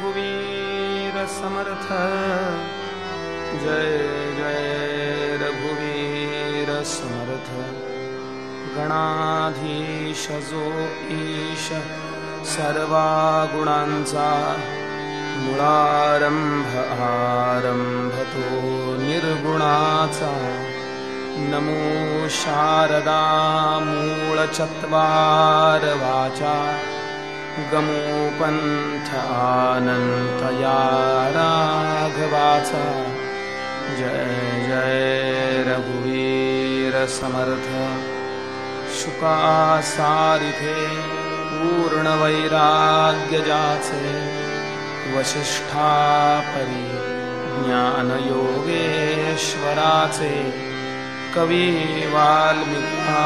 भुवीरसमर्थ जय जय जैर्भुवीरसमर्थ गणाधीशजो ईश सर्वा गुणान् सा निर्गुणाचा। नमो शारदा मूलचत्वारवाचा। गमोपन्थ आनन्तया राघवास जय जय रघुवीरसमर्थ शुकासारिथे पूर्णवैराग्यजाचे वसिष्ठापरि ज्ञानयोगेश्वराचे ज्ञानयोगेश्वरासे कविवाल्मिथा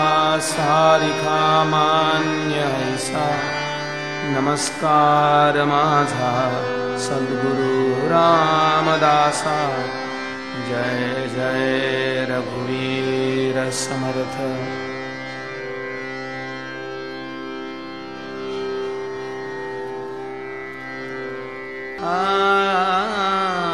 नमस्कार माझा सद्गुरु रामदासा। जय जय रघुवीर समर्थ। आ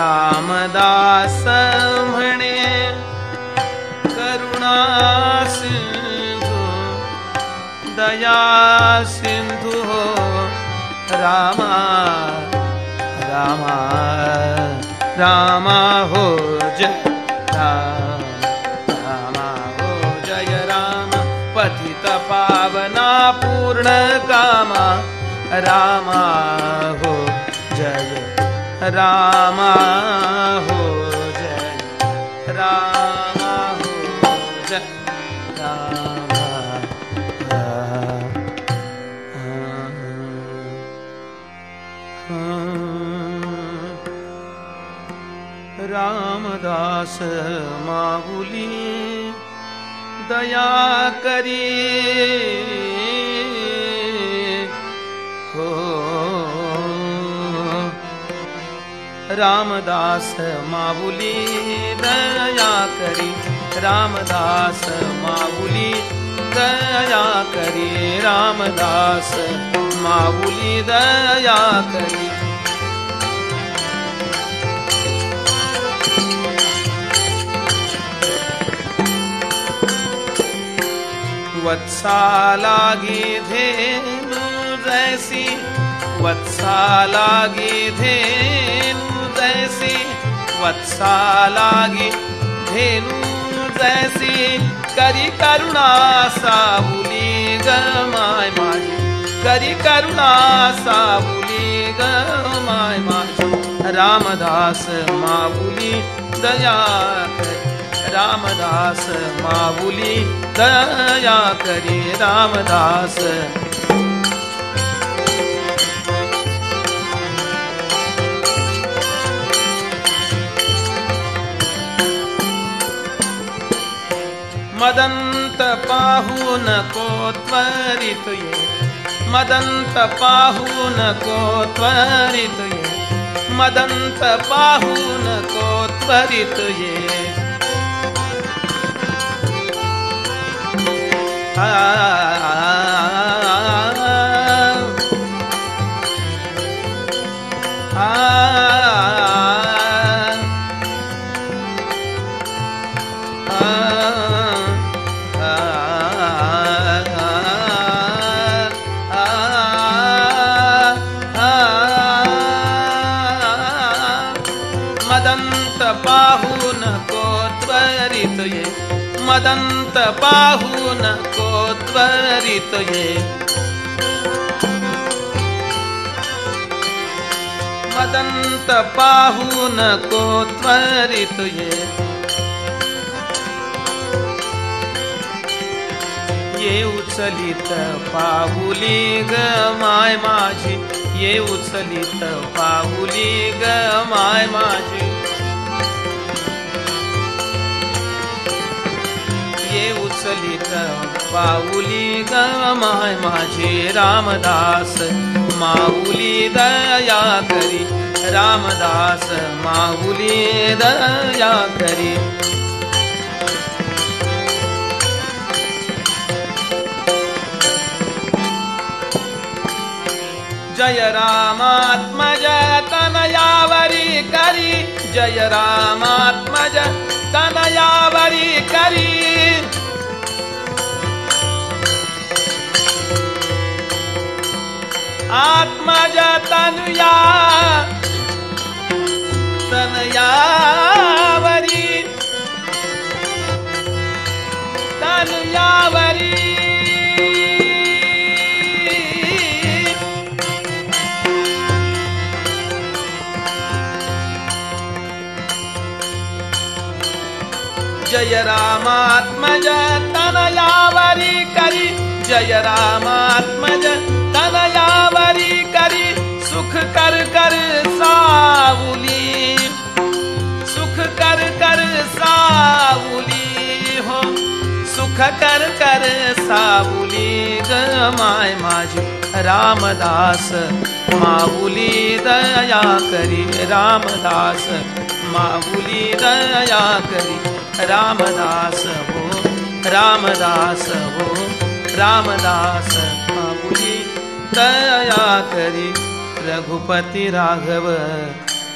रामदास म्हणे करुणा सिंधु दया सिंधु हो रामा रामा रामा हो जय राम रामा हो जय राम पतित पावना पूर्ण कामा रामा रामा हो जय। रामा हो जय। रामा रामदास माऊली दया करी। रामदास माऊली दया करी। रामदास माऊली दया करी। रामदास माऊली दया करी। वत्सालागी धेनु जैसी। वत्सालागी धेनु जैसी वत्सालागी। धेनु जैसी करी करुणा सावली गमाय माझी करी करुणा सावली ग माय माझी रामदास माऊली दया रामदास माऊली दया करी। रामदास मदंत पाहू नको त्वरित ये. मदंत पाहू नको त्वरित ये. मदंत पाहू नको त्वरित ये. आ, आ, पाहू पाहून को त्वरित ये मदंत पाहून को त्वरित ये ये उचलित पाहुली ग माय माझी. ये उचलित पाहुली ग माय माझी. ये उचलित पाऊली ग माय माझी रामदास माऊली दया करी रामदास माऊली दया करी. जय रामात्मज तनयावरी करी जय रामात्मज तनयावरी करी. आत्मज तनुया तनयावरी तनुयावरी जय रामात्मज कर कर सावुली ग माय माझी। रामदास, माऊली दया करी। रामदास, माऊली दया करी। रामदास हो रामदास हो, रामदास, माऊली दया करी। रघुपती राघव,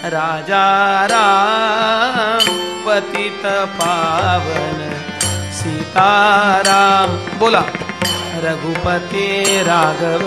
राजा राम, पतित पावन। सीताराम बोला. रघुपती राघव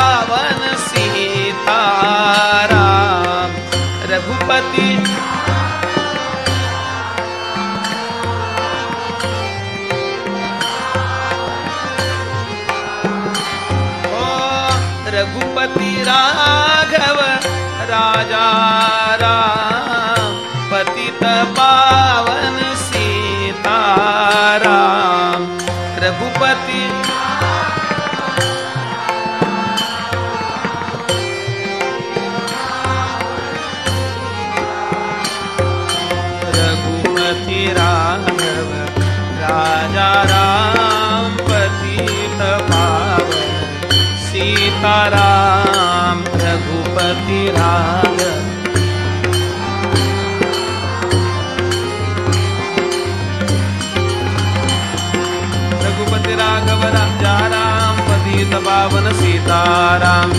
पावन सीताराम।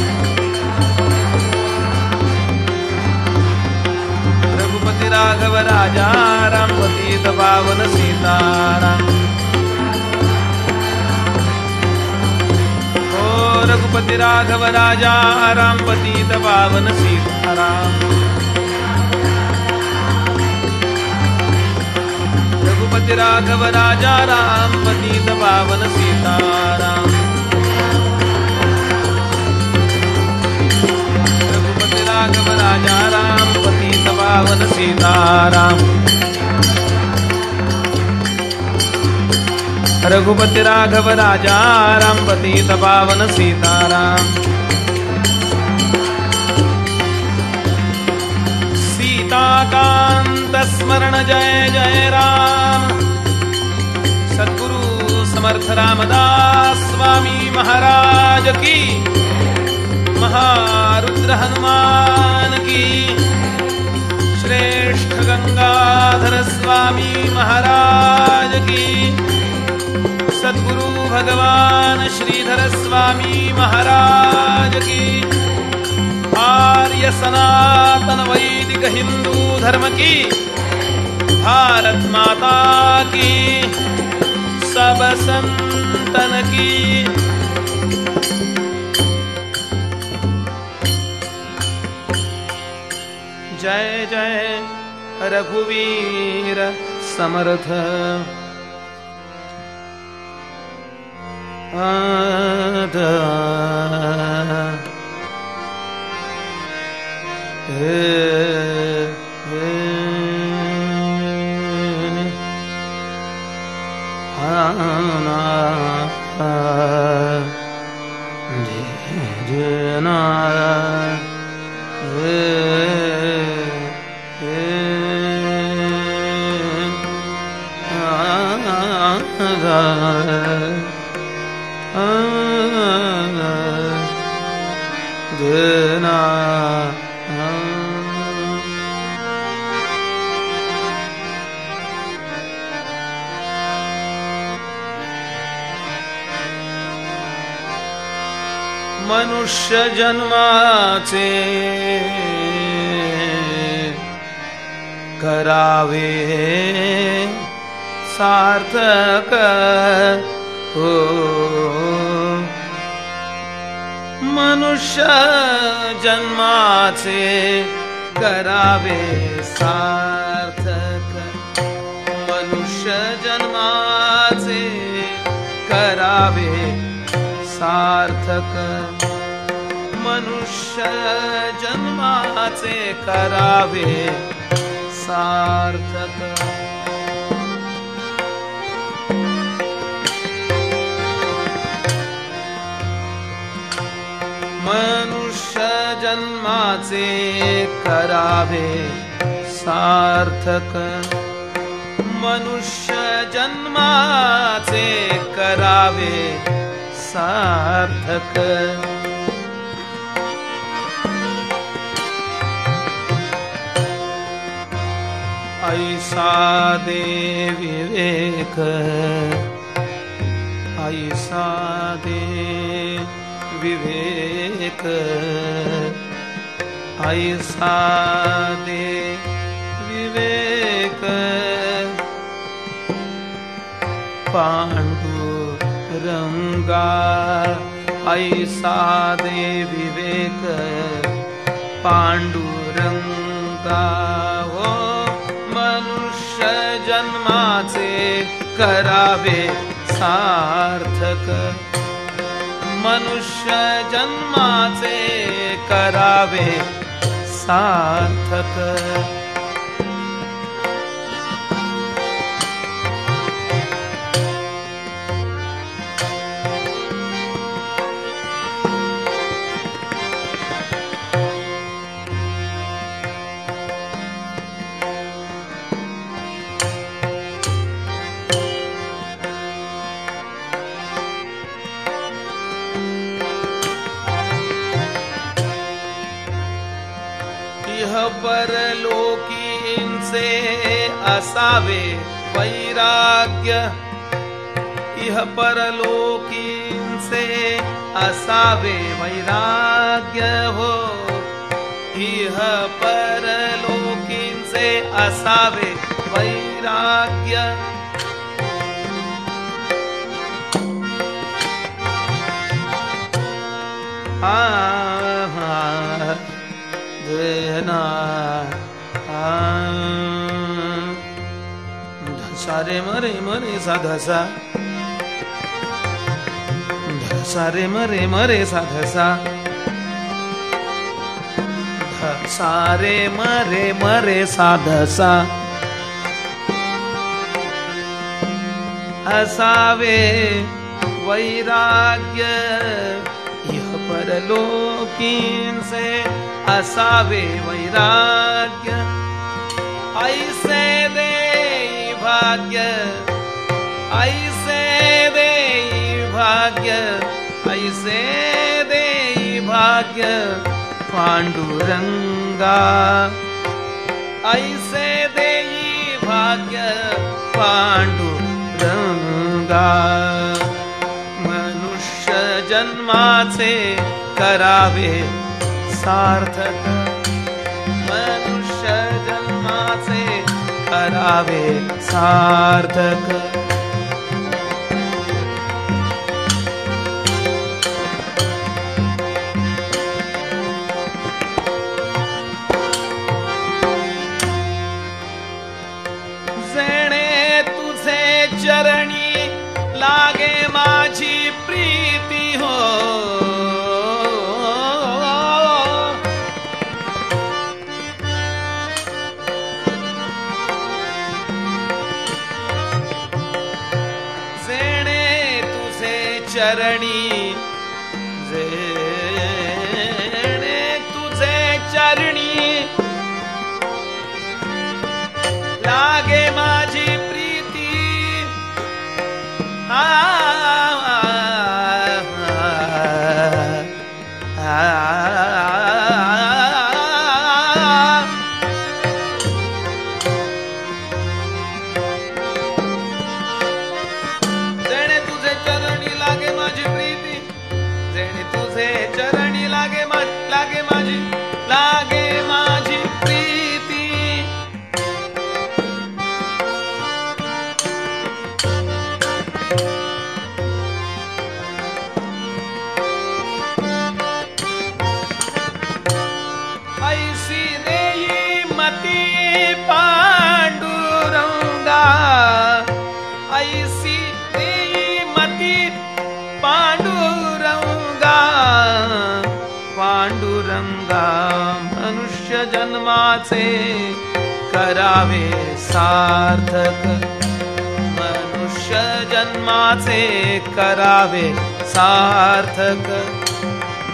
रघुपति राघव राजा राम पतित पावन सीताराम। ओ रघुपति राघव राजा राम पतित पावन सीताराम। रघुपति राघव राजा राम पतित पावन सीताराम। राघव राजा राम पतित पावन सीताराम। रघुपति राघव राजा राम पतित पावन सीताराम। सीताकांत स्मरण जय जय राम। सद्गुरु समर्थ रामदास, स्वामी महाराज की महारुद्र हनुमान की श्रेष्ठ गंगाधर स्वामी महाराज की सद्गुरु भगवान श्रीधर स्वामी महाराज की आर्य सनातन वैदिक हिंदू धर्म की भारत माता की सब संतन की। जय जय रघुवीर समर्थ। आद। ना मनुष्य जन्माचे करावे। सार्थक. हो. मनुष्य जन्माचे करावे सार्थक. मनुष्य जन्माचे करावे सार्थक. मनुष्य जन्माचे करावे सार्थक. मनुष्य जन्माचे करावे सार्थक. मनुष्य जन्माचे करावे सार्थक. ऐसा दे विवेक ऐसा दे विवेक ऐसा दे विवेक। पांडुरंगा ऐसा दे विवेक। पांडुरंगा हो मनुष्य जन्माचे करावे सार्थक। मनुष्य जन्माचे करावे सार्थक. असावे वैराग्य। इह से असावे वैराग्य हो। इह से असावे वैराग्य। आ हा देना धसा रे मरे मरे सा धसा धसा मरे मरे सा धसा धसा मरे मरे सा असावे वैराग्य इह परलोकीन से। असावे वैराग्य, ऐसे दे भाग्य, ऐसे दे भाग्य, ऐसे दे भाग्य, पांडुरंगा। ऐसे दे भाग्य, पांडुरंगा। मनुष्य जन्माचे करावे सार्थक। जन्माचे करावे सार्थक जन्माचे करावे सार्थक. मनुष्य जन्माचे करावे सार्थक.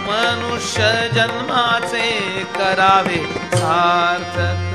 मनुष्य जन्माचे करावे सार्थक.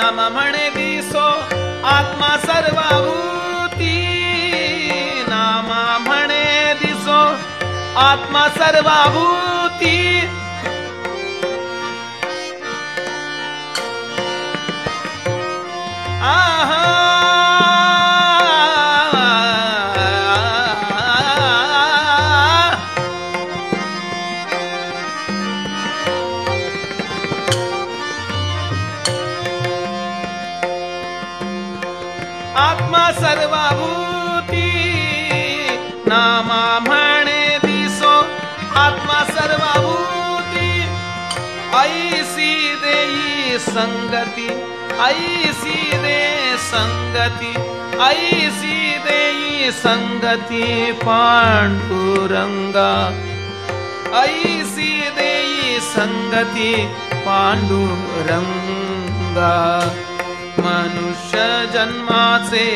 णे दिसो आत्मा सर्वाभूति. नाम दिसो आत्मा सर्वाभूति. आ ऐसी दे संगती ऐसी देई संगती पांडुरंगा ऐसी देई संगती पांडुरंगा मनुष्य जन्माचे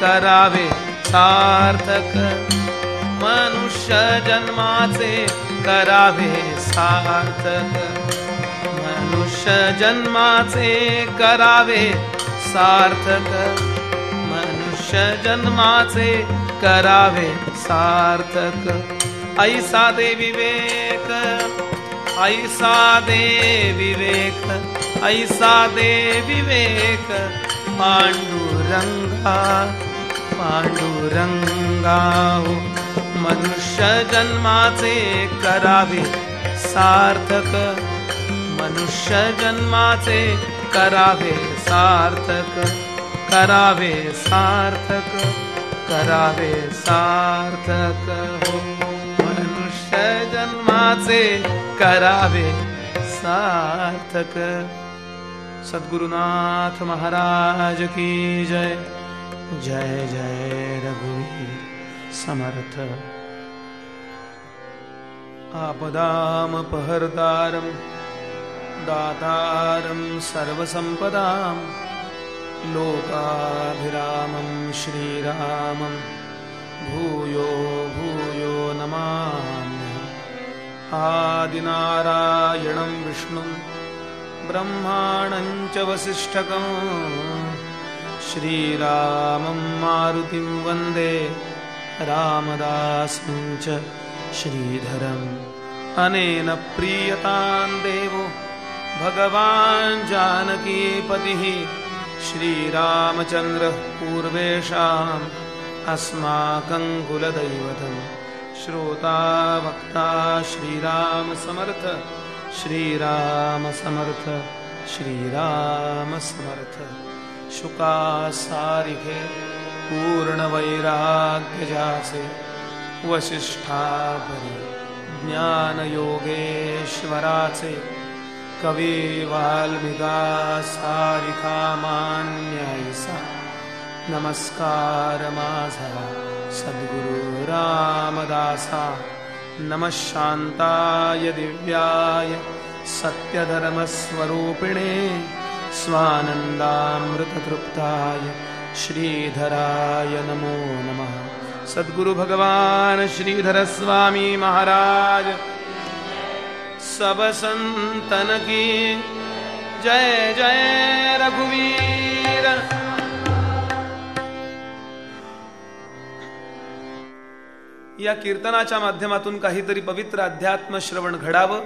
करावे सार्थक मनुष्य जन्माचे करावे सार्थक जन्माचे करावे. सार्थक मनुष्य जन्माचे करावे. सार्थक. ऐसा दे विवेक ऐसा दे विवेक ऐसा दे विवेक. पांडुरंगा पांडुरंगा हो. मनुष्य जन्माचे करावे. सार्थक मनुष्य जन्माचे करावे सार्थक करावे सार्थक करावे सार्थक हो. मनुष्य जन्माचे करावे सार्थक. सद्गुरुनाथ महाराज की जय. जय जय रघुवीर समर्थ. आपदामपहर्तारं दातारं सर्वसम्पदां लोकाभिरामं श्रीरामं। भूयो भूयो नमाम्यहम् आदिनारायणं विष्णुं ब्रह्माणं च वसिष्ठकम्। श्रीरामं मारुतिं वन्दे रामदासं च श्रीधरम्। अनेन प्रीयतां देवो भगवान् जानकीपतिः श्रीरामचन्द्रः पूर्वेषाम् अस्माकं कुलदैवतम् श्रोता वक्ता श्रीरामसमर्थ श्रीरामसमर्थ श्रीरामसमर्थ शुकासारिखे पूर्णवैराग्यजासे वसिष्ठापरि ज्ञानयोगेश्वराचे कवे वाल्मिकासारिखामान्याय सद्गुरुरामदासा। नमः शान्ताय दिव्याय सत्यधर्मस्वरूपिणे स्वानन्दामृततृप्ताय श्रीधराय नमो नमः। सद्गुरुभगवान् श्रीधरस्वामी महाराज सब संतन की। जय जय रघुवीर। या कीर्तनाच्या माध्यमातून काहीतरी पवित्र अध्यात्म श्रवण घडावं.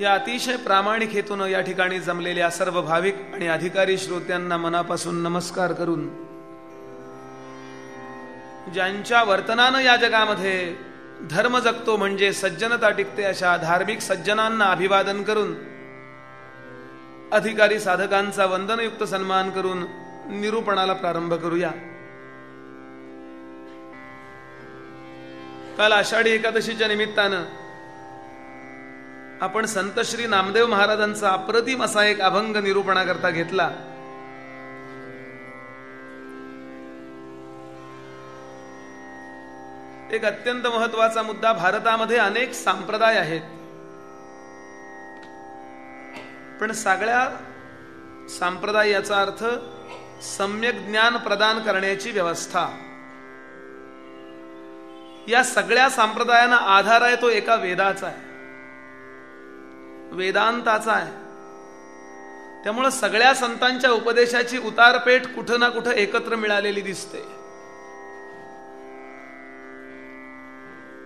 या अतिशय प्रामाणिक हेतून या ठिकाणी जमलेल्या सर्व भाविक आणि अधिकारी श्रोत्यांना मनापासून नमस्कार करून ज्यांच्या वर्तनानं या जगामध्ये धर्म जगतो म्हणजे सज्जनता टिकते अशा धार्मिक सज्जनांना अभिवादन करून अधिकारी साधकांचा वंदनयुक्त सन्मान करून निरूपणाला प्रारंभ करूया. काल आषाढी एकादशीच्या निमित्तानं आपण संत श्री नामदेव महाराजांचा अप्रतिम असा एक अभंग निरूपणाकरता घेतला. एक अत्यंत महत्त्वाचा मुद्दा भारतामध्ये अनेक संप्रदाय आहेत. पण सगळ्या संप्रदाय याचा अर्थ सम्यक ज्ञान प्रदान करण्याची व्यवस्था. या सगळ्या संप्रदायांना आधार आहे तो एका वेदाचा आहे. वेदांताचा आहे. त्यामुळं सगळ्या संतांच्या उपदेशाची उतारपेठ कुठं ना कुठं एकत्र मिळालेली दिसते.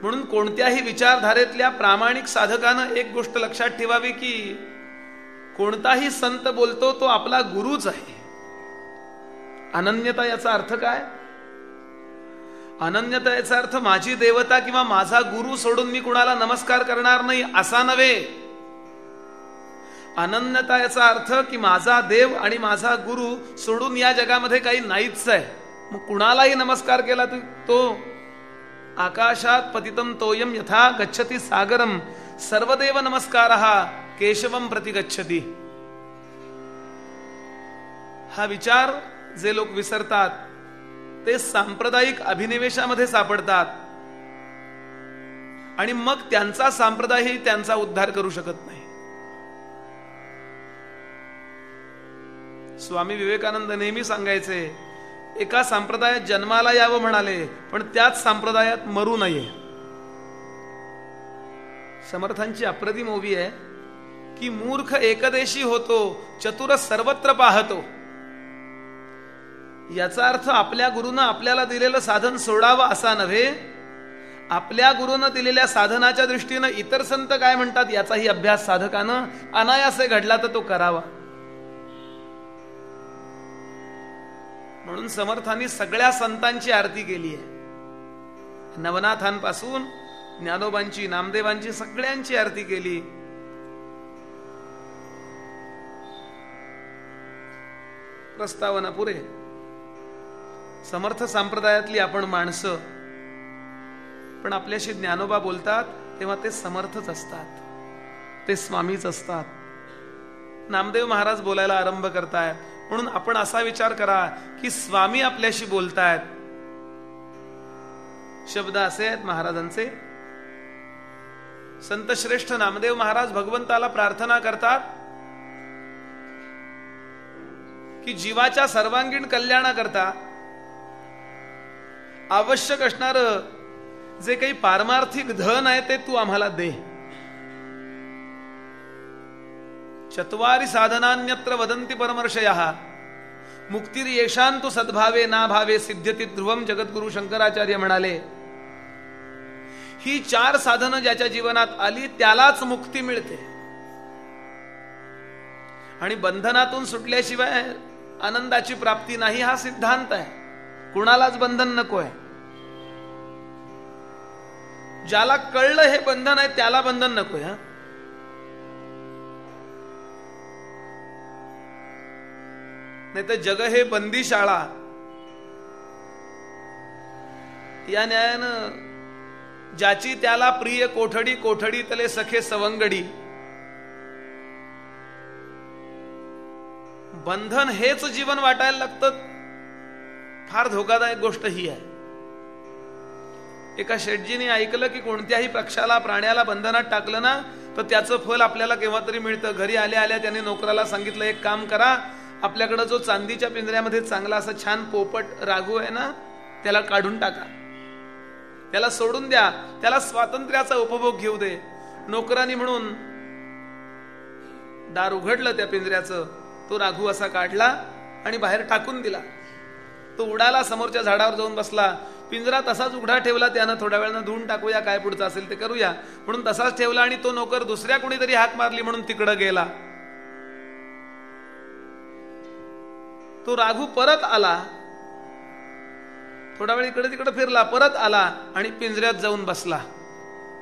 म्हणून कोणत्याही विचारधारेतल्या प्रामाणिक साधकानं एक गोष्ट लक्षात ठेवावी की कोणताही संत बोलतो तो आपला गुरुच आहे. अनन्यता याचा अर्थ काय? अनन्यता याचा अर्थ माझी देवता किंवा माझा गुरु सोडून मी कुणाला नमस्कार करणार नाही असा नव्हे. अनन्यता याचा अर्थ की माझा देव आणि माझा गुरु सोडून या जगामध्ये काही नाहीच आहे. मग कुणालाही नमस्कार केला तो आकाशात पतितं तोयम यथा गच्छती सागरम सर्वदेव नमस्कार केशवम प्रति गच्छती। हा विचार जे लोक विसरतात ते सांप्रदायिक अभिनिवेशामध्ये सापडतात. आणि मग त्यांचा सांप्रदायही त्यांचा उद्धार करू शकत नाही. स्वामी विवेकानंद नेहमी सांगायचे एका संप्रदायात जन्माला यावं म्हणाले पण त्याच संप्रदायात मरू नये. समर्थांची अप्रतिम ओवी आहे की मूर्ख एकदेशी होतो चतुर सर्वत्र पाहतो. याचा अर्थ आपल्या गुरुनं आपल्याला दिलेलं साधन सोडावं असा नव्हे. आपल्या गुरुनं दिलेल्या साधनाच्या दृष्टीनं इतर संत काय म्हणतात याचाही अभ्यास साधकानं अनायासे घडला तर तो करावा. म्हणून समर्थांनी सगळ्या संतांची आरती केली आहे. नवनाथांपासून ज्ञानोबांची नामदेवांची सगळ्यांची आरती केली. प्रस्तावना पुरे समर्थ संप्रदायातली आपण माणसं पण आपल्याशी ज्ञानोबा बोलतात तेव्हा ते समर्थच असतात. ते स्वामीच असतात. नामदेव महाराज बोलायला आरंभ करतायत. म्हणून आपण असा विचार करा की स्वामी आपल्याशी बोलतायत. शब्द असे आहेत महाराजांचे. संत श्रेष्ठ नामदेव महाराज भगवंताला प्रार्थना करतात की जीवाच्या सर्वांगीण कल्याणाकरता आवश्यक असणार जे काही पारमार्थिक धन आहे ते तू आम्हाला दे. चत्वारी साधनान्यत्र वदंती परमर्षय। मुक्तीर येशान तू सद्भावे ना भावे सिद्ध्यती ध्रुवम जगद्गुरु शंकराचार्य म्हणाले। ही चार साधनं ज्याच्या जीवनात आली त्यालाच मुक्ती मिळते। आणि बंधनातून सुटल्याशिवाय आनंदाची प्राप्ती नाही हा सिद्धांत आहे। कुणालाच बंधन नको आहे। ज्याला कळलं हे बंधन आहे त्याला बंधन नको हा। नाही तर जग हे बंदी शाळा. या न्यायानं ज्याची त्याला प्रिय कोठडी कोठडी तले सखे सवंगडी. बंधन हेच जीवन वाटायला लागतं. फार धोकादायक गोष्ट ही आहे. एका शेटजीने ऐकलं की कोणत्याही पक्षाला प्राण्याला बंधनात टाकलं ना तर त्याचं फल आपल्याला केव्हा तरी मिळतं. घरी आल्या आल्या त्याने नोकराला सांगितलं एक काम करा आपल्याकडं जो चांदीच्या पिंजऱ्यामध्ये चांगला असं छान पोपट राघू आहे ना त्याला काढून टाका. त्याला सोडून द्या. त्याला स्वातंत्र्याचा उपभोग घेऊ दे. नोकरांनी म्हणून दार उघडलं त्या पिंजऱ्याचं. तो राघू असा काढला आणि बाहेर टाकून दिला. तो उडाला समोरच्या झाडावर जाऊन बसला. पिंजरा तसाच उघडा ठेवला त्यानं. थोड्या वेळानं धुवून टाकूया काय पुढचं असेल ते करूया. म्हणून तसाच ठेवला आणि तो नोकर दुसऱ्या कुणीतरी हाक मारली म्हणून तिकडं गेला. तो राघू परत आला. थोडा वेळ इकडे तिकडे फिरला परत आला आणि पिंजऱ्यात जाऊन बसला.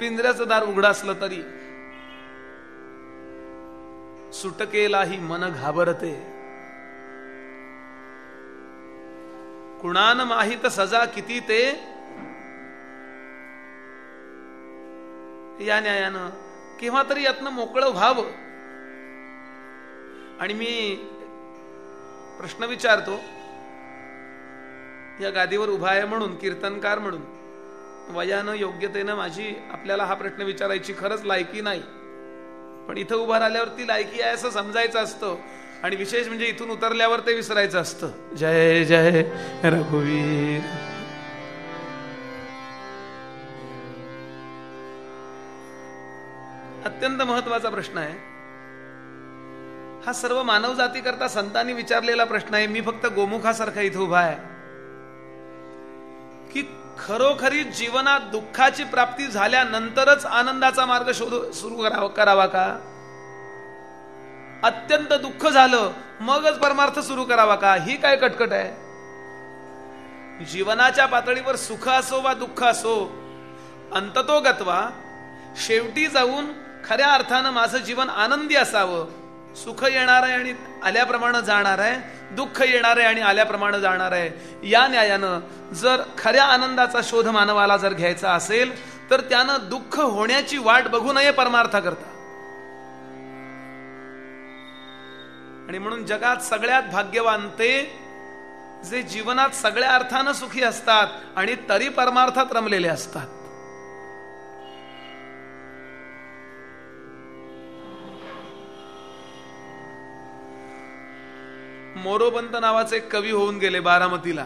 पिंजऱ्याचं दार उघडा असलं तरी सुटकेलाही मन घाबरते. कुणान माहीत सजा किती ते? या न्यायानं. केव्हा तरी यातनं मोकळं व्हावं. आणि मी प्रश्न विचारतो. या गादीवर उभा आहे म्हणून कीर्तनकार म्हणून. वयानं योग्यतेनं माझी आपल्याला हा प्रश्न विचारायची खरंच लायकी नाही. पण इथं उभा राहिल्यावरती लायकी आहे असं समजायचं असतं. आणि विशेष म्हणजे इथून उतरल्यावर ते विसरायचं असतं. जय जय रघुवीर. अत्यंत महत्त्वाचा प्रश्न आहे. हा सर्व मानव जाती करता संतांनी विचारलेला प्रश्न आहे. मी फक्त गोमुखासारखा इथं उभा आहे. की खरोखरी जीवनात दुःखाची प्राप्ती झाल्यानंतरच आनंदाचा मार्ग शोध सुरू करावा का? अत्यंत दुःख झालं मगच परमार्थ सुरू करावा का? ही काय कटकट आहे? जीवनाच्या पातळीवर सुख असो वा दुःख असो अंततोगत्वा शेवटी जाऊन खऱ्या अर्थानं माझं जीवन आनंदी असावं. सुख येणार आहे आणि आल्याप्रमाणे जाणार आहे दुःख येणार आहे आणि आल्याप्रमाणे जाणार आहे. या न्यायानं जर खऱ्या आनंदाचा शोध मानवाला जर घ्यायचा असेल तर त्यानं दुःख होण्याची वाट बघू नये परमार्थ करता आणि म्हणून जगात सगळ्यात भाग्यवान ते जे जीवनात सगळ्या अर्थानं सुखी असतात आणि तरी परमार्थात रमलेले असतात. मोरोपंत नावाचे एक कवी होऊन गेले बारामतीला.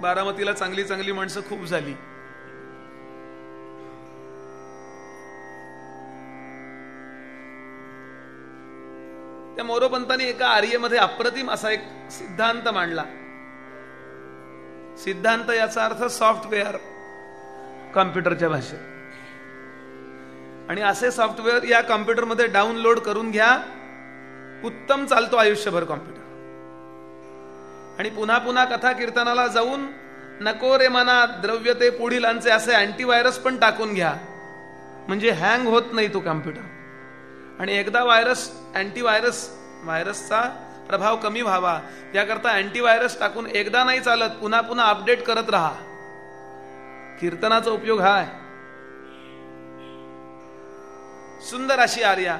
बारामतीला चांगली चांगली माणसं खूप झाली. त्या मोरोपंतांनी एका आर्यमध्ये अप्रतिम असा एक सिद्धांत मांडला. सिद्धांत याचा अर्थ सॉफ्टवेअर कॉम्प्युटरच्या भाषेत. आणि असे सॉफ्टवेअर या कॉम्प्युटरमध्ये डाउनलोड करून घ्या. उत्तम चालतो आयुष्यभर कॉम्प्युटर आणि पुन्हा पुन्हा कथा कीर्तनाला जाऊन नको रे मना द्रव्य ते पुढीलांचे असे अँटीव्हायरस पण टाकून घ्या. म्हणजे हँग होत नाही तो कॉम्प्युटर आणि एकदा व्हायरस अँटीव्हायरस व्हायरसचा प्रभाव कमी व्हावा. याकरता अँटीव्हायरस टाकून एकदा नाही चालत पुन्हा पुन्हा अपडेट करत राहा. कीर्तनाचा उपयोग हा आहे सुंदर अशी आर्या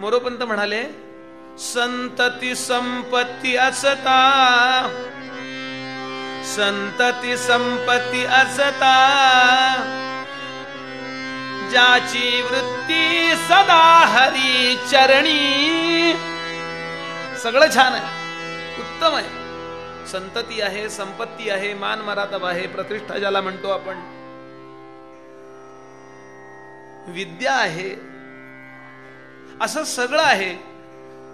मोरोपंत म्हणाले संतती संपत्ती असता. संतती संपत्ती असता. ज्याची वृत्ती सदा हरी चरणी. सगळं छान आहे. उत्तम आहे. संतती आहे संपत्ती आहे मान मरातब आहे प्रतिष्ठा ज्याला म्हणतो आपण. विद्या आहे असं सगळं आहे.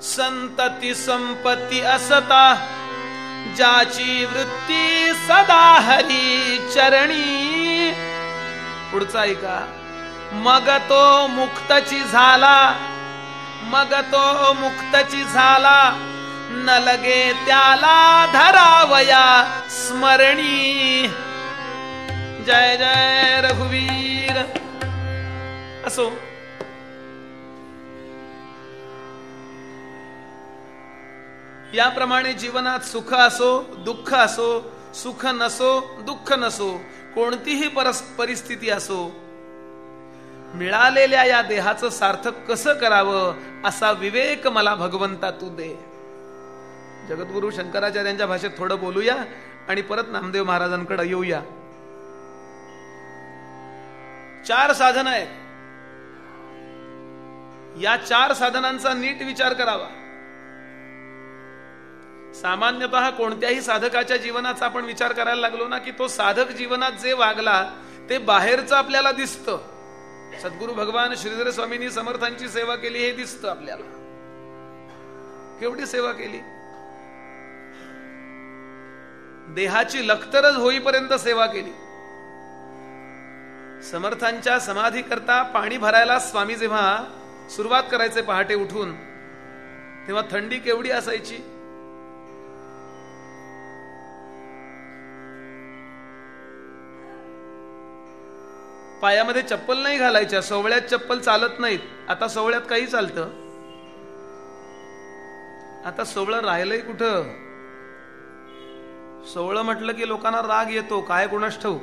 संतती संपत्ती असता ज्याची वृत्ती सदा हरी चरणी. पुढचा ऐका. मग तो मुक्तची झाला मग तो मुक्तची झाला न लगे त्याला धरावया स्मरणी. जय जय रघुवीर. असो. याप्रमाणे जीवनात सुख असो दुःख असो सुख नसो दुःख नसो कोणतीही परिस्थिती असो मिळालेल्या या देहाचं सार्थक कसं करावं असा विवेक मला भगवंता तू दे. जगद्गुरु शंकराचार्यांच्या भाषेत थोडं बोलूया आणि परत नामदेव महाराजांकडे येऊया. चार साधन आहेत. या चार साधनांचा नीट विचार करावा. सामान्यतः कोणत्याही साधकाच्या जीवनाचा आपण विचार करायला लागलो ना की तो साधक जीवनात जे वागला ते बाहेरचं आपल्याला दिसतं. सद्गुरु भगवान श्रीधर स्वामींनी समर्थांची सेवा केली हे दिसतं आपल्याला. केवढी सेवा केली? देहाची लखतरच होईपर्यंत सेवा केली. समर्थांच्या समाधी करता पाणी भरायला स्वामी जेव्हा सुरुवात करायचे पहाटे उठून तेव्हा थंडी केवढी असायची? पायामध्ये चप्पल नाही घालायच्या सोवळ्यात चप्पल चालत नाहीत. आता सोवळ्यात काही चालतं? आता सोवळं राहिलंय कुठं? सोवळं म्हटलं की लोकांना राग येतो काय कुणास ठाऊक?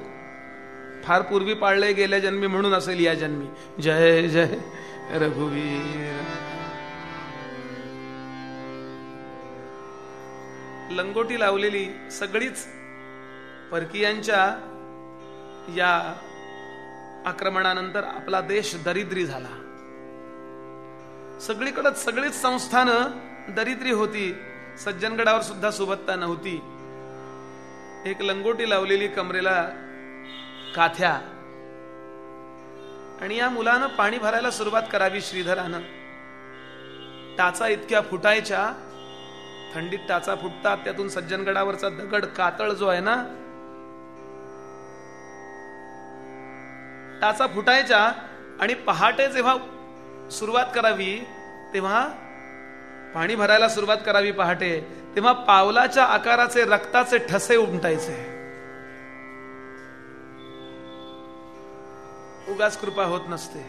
फार पूर्वी पाळले गेल्या जन्मी म्हणून असेल या जन्मी. जय जय रघुवीर. लंगोटी लावलेली सगळीच परकीयांच्या या आक्रमणानंतर आपला देश दरिद्री झाला. सगळीकडे सगळीच संस्थान दरिद्री होती. सज्जनगडावर सुद्धा सुबत्ता नव्हती. एक लंगोटी लावलेली कमरेला काथ्या. आणि या मुलानं पाणी भरायला सुरुवात करावी श्रीधरानं. टाचा इतक्या फुटायच्या. थंडीत टाचा फुटतात त्यातून सज्जनगडावरचा दगड कातळ जो आहे ना टाचा फुटायच्या आणि पहाटे जेव्हा सुरुवात करावी तेव्हा पाणी भरायला सुरुवात करावी पहाटे तेव्हा पावलाच्या आकाराचे रक्ताचे ठसे उमटायचे. उगाच कृपा होत नसते.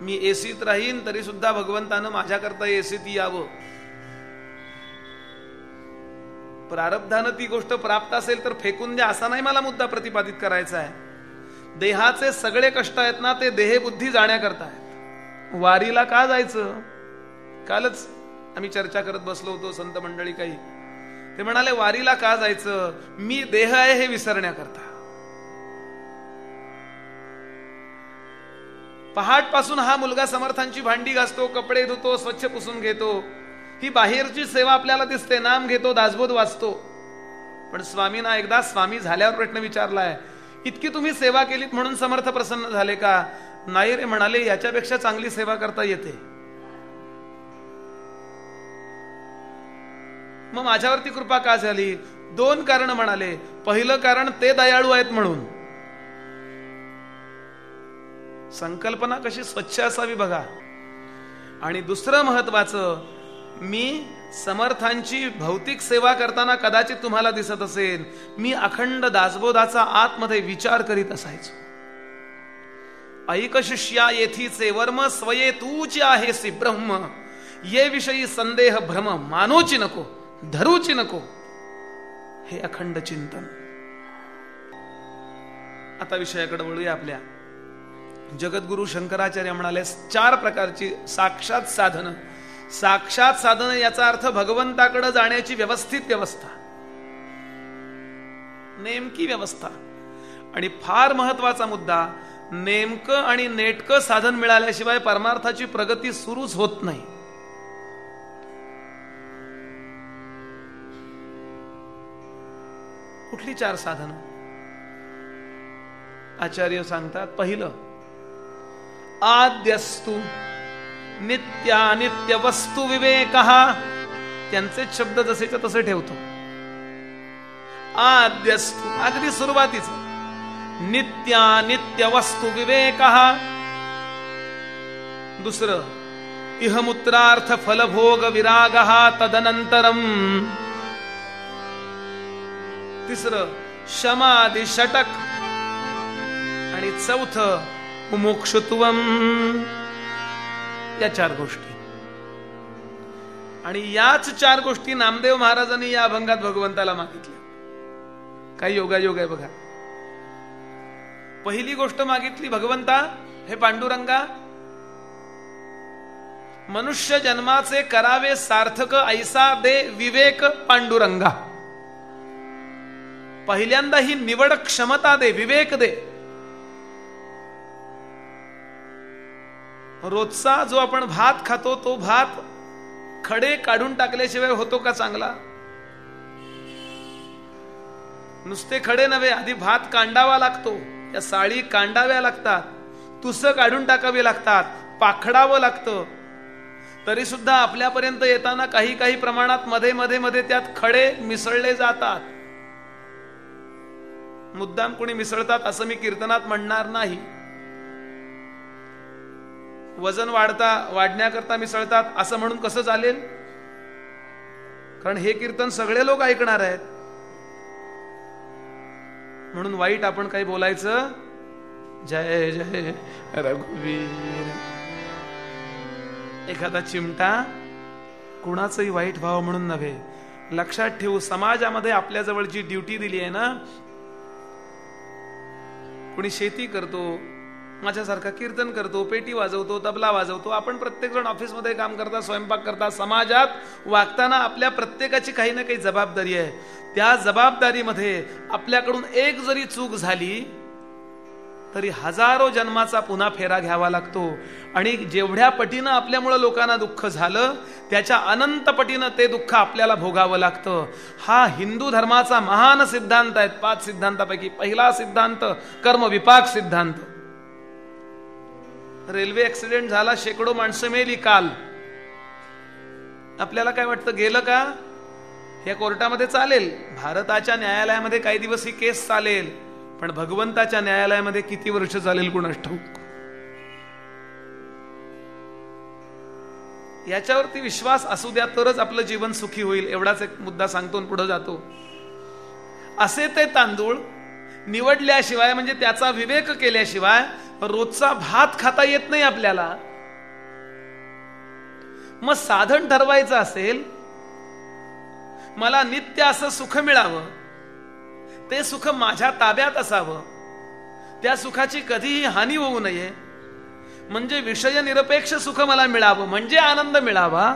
मी एसीत राहीन तरी सुद्धा भगवंतानं माझ्याकरता एसीत यावं. प्रारब्धानं ती गोष्ट प्राप्त असेल तर फेकून द्या असा नाही मला मुद्दा प्रतिपादित करायचा आहे. देहाचे सगळे कष्ट आहेत ना ते देहबुद्धी जाण्याकरता आहेत. वारीला का जायचं? कालच आम्ही चर्चा करत बसलो होतो संत मंडळी काही. ते म्हणाले वारीला का जायचं? मी देह आहे हे विसरण्याकरता. पहाटपासून हा मुलगा समर्थांची भांडी घासतो कपडे धुतो स्वच्छ पुसून घेतो. ही बाहेरची सेवा आपल्याला दिसते. नाम घेतो दासबोध वाचतो. पण स्वामींना एकदा स्वामी झाल्यावर प्रश्न विचारलाय इतकी तुम्ही सेवा केलीत म्हणून समर्थ प्रसन्न झाले का? नाही रे म्हणाले याच्यापेक्षा चांगली सेवा करता येते. मग माझ्यावरती कृपा का झाली? दोन कारण म्हणाले. पहिलं कारण ते दयाळू आहेत म्हणून. संकल्पना कशी स्वच्छ असावी बघा. आणि दुसरं महत्वाचं मी समर्थांची भौतिक सेवा करताना कदाचित तुम्हाला दिसत असेल मी अखंड दासबोधाचा आतमध्ये विचार करीत असायचो. ऐक शिष्या येथीचे वर्म स्वये तूच आहे ब्रह्म ये विषयी संदेह भ्रम मानूची नको धरूची नको हे अखंड चिंतन. आता विषयाकडे वळूया आपल्या. जगद्गुरु शंकराचार्य म्हणाले चार प्रकारची साक्षात साधनं साक्षात साधन याचा अर्थ भगवंताकडे जाण्याची व्यवस्थित व्यवस्था. नेमकी व्यवस्था. आणि फार महत्त्वाचा मुद्दा नेमकं आणि नेटकं साधन मिळाल्याशिवाय परमार्थाची प्रगती सुरूच होत नाही. कुठली चार साधन? आचार्य सांगतात पहिलं आद्यस्तु नित्यानित्य वस्तू विवेक. त्यांचेच शब्द जसेच्या तसे ठेवतो. आद्यस्तु अगदी सुरुवातीच. नित्यानित्य वस्तू विवेक. दुसरं इहमुत्रार्थ फलभोग विराग तदनंतरम. तिसरं शमादि षटक. आणि चौथ मुमुक्षुत्वम. या चार गोष्टी. आणि याच चार गोष्टी नामदेव महाराजांनी या अभंगात भगवंताला मागितल्या. काही योगायोग आहे बघा. पहिली गोष्ट मागितली भगवंता हे पांडुरंगा मनुष्य जन्माचे करावे सार्थक ऐसा दे विवेक पांडुरंगा. पहिल्यांदा ही निवड क्षमता दे विवेक दे. रोजचा जो आपण भात खातो तो भात खडे काढून टाकल्याशिवाय होतो का चांगला? नुसते खडे नव्हे आधी भात कांडावा लागतो. या साळी कांडाव्या लागतात तुस काढून टाकावी लागतात पाखडावं लागतं. तरी सुद्धा आपल्यापर्यंत येताना काही काही प्रमाणात मध्ये मध्ये मध्ये त्यात खडे मिसळले जातात. मुद्दाम कोणी मिसळतात असं मी कीर्तनात म्हणणार नाही. वजन वाढता वाढण्याकरता मिसळतात असं म्हणून कसं चालेल? कारण हे कीर्तन सगळे लोक ऐकणार आहेत. म्हणून वाईट आपण काही बोलायचं? जय जय रघुवीर. एखादा चिमटा? कुणाचंही वाईट भाव म्हणून नव्हे. लक्षात ठेवू समाजामध्ये आपल्या जवळची ड्युटी दिली आहे ना कुणी शेती करतो माझ्यासारखा कीर्तन करतो पेटी वाजवतो तबला वाजवतो आपण प्रत्येक जण ऑफिसमध्ये काम करता स्वयंपाक करता समाजात वागताना आपल्या प्रत्येकाची काही ना काही जबाबदारी आहे. त्या जबाबदारीमध्ये आपल्याकडून एक जरी चूक झाली तरी हजारो जन्माचा पुन्हा फेरा घ्यावा लागतो. आणि जेवढ्या पटीनं आपल्यामुळं लोकांना दुःख झालं त्याच्या अनंत पटीनं ते दुःख आपल्याला भोगावं लागतं. हा हिंदू धर्माचा महान सिद्धांत आहे पाच सिद्धांतापैकी पहिला सिद्धांत कर्मविपाक सिद्धांत. रेल्वे ऍक्सिडेंट झाला शेकडो माणसं मेली काल. आपल्याला काय वाटतं गेलं का? या कोर्टामध्ये चालेल. भारताच्या न्यायालयामध्ये काही दिवस ही केस चालेल. पण भगवंताच्या न्यायालयामध्ये किती वर्ष चालेल कुणास ठाऊक? याच्यावरती विश्वास असू द्या तरच आपलं जीवन सुखी होईल. एवढाच एक मुद्दा सांगतो पुढे जातो. असे ते तांदूळ निवडल्याशिवाय म्हणजे त्याचा विवेक केल्याशिवाय रोजचा भात खाता येत नाही आपल्याला. मग साधन ठरवायचं असेल मला नित्य असं सुख मिळावं. ते सुख माझ्या ताब्यात असावं. त्या सुखाची कधीही हानी होऊ नये. म्हणजे विषय निरपेक्ष सुख मला मिळावं म्हणजे आनंद मिळावा.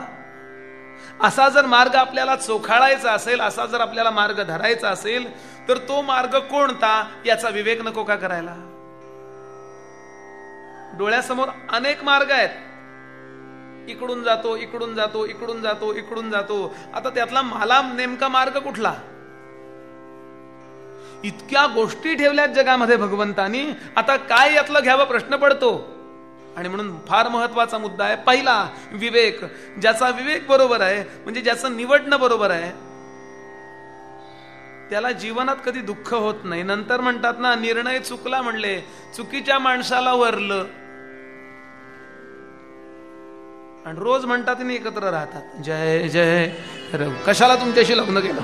असा जर मार्ग आपल्याला चोखाळायचा असेल असा जर आपल्याला मार्ग धरायचा असेल तर तो मार्ग कोणता याचा विवेक नको का करायला? डोळ्यासमोर अनेक मार्ग आहेत. इकडून जातो इकडून जातो इकडून जातो इकडून जातो. आता त्यातला मला नेमका मार्ग कुठला? इतक्या गोष्टी ठेवल्यात जगामध्ये भगवंतानी. आता काय यातलं घ्यावं प्रश्न पडतो? आणि म्हणून फार महत्त्वाचा मुद्दा आहे पहिला विवेक. ज्याचा विवेक बरोबर आहे म्हणजे ज्याचं निवडणं बरोबर आहे त्याला जीवनात कधी दुःख होत नाही. नंतर म्हणतात ना निर्णय चुकला म्हणले चुकीच्या माणसाला वरलं. आणि रोज म्हणतात एकत्र राहतात जय जय कशाला तुमच्याशी लग्न केलं?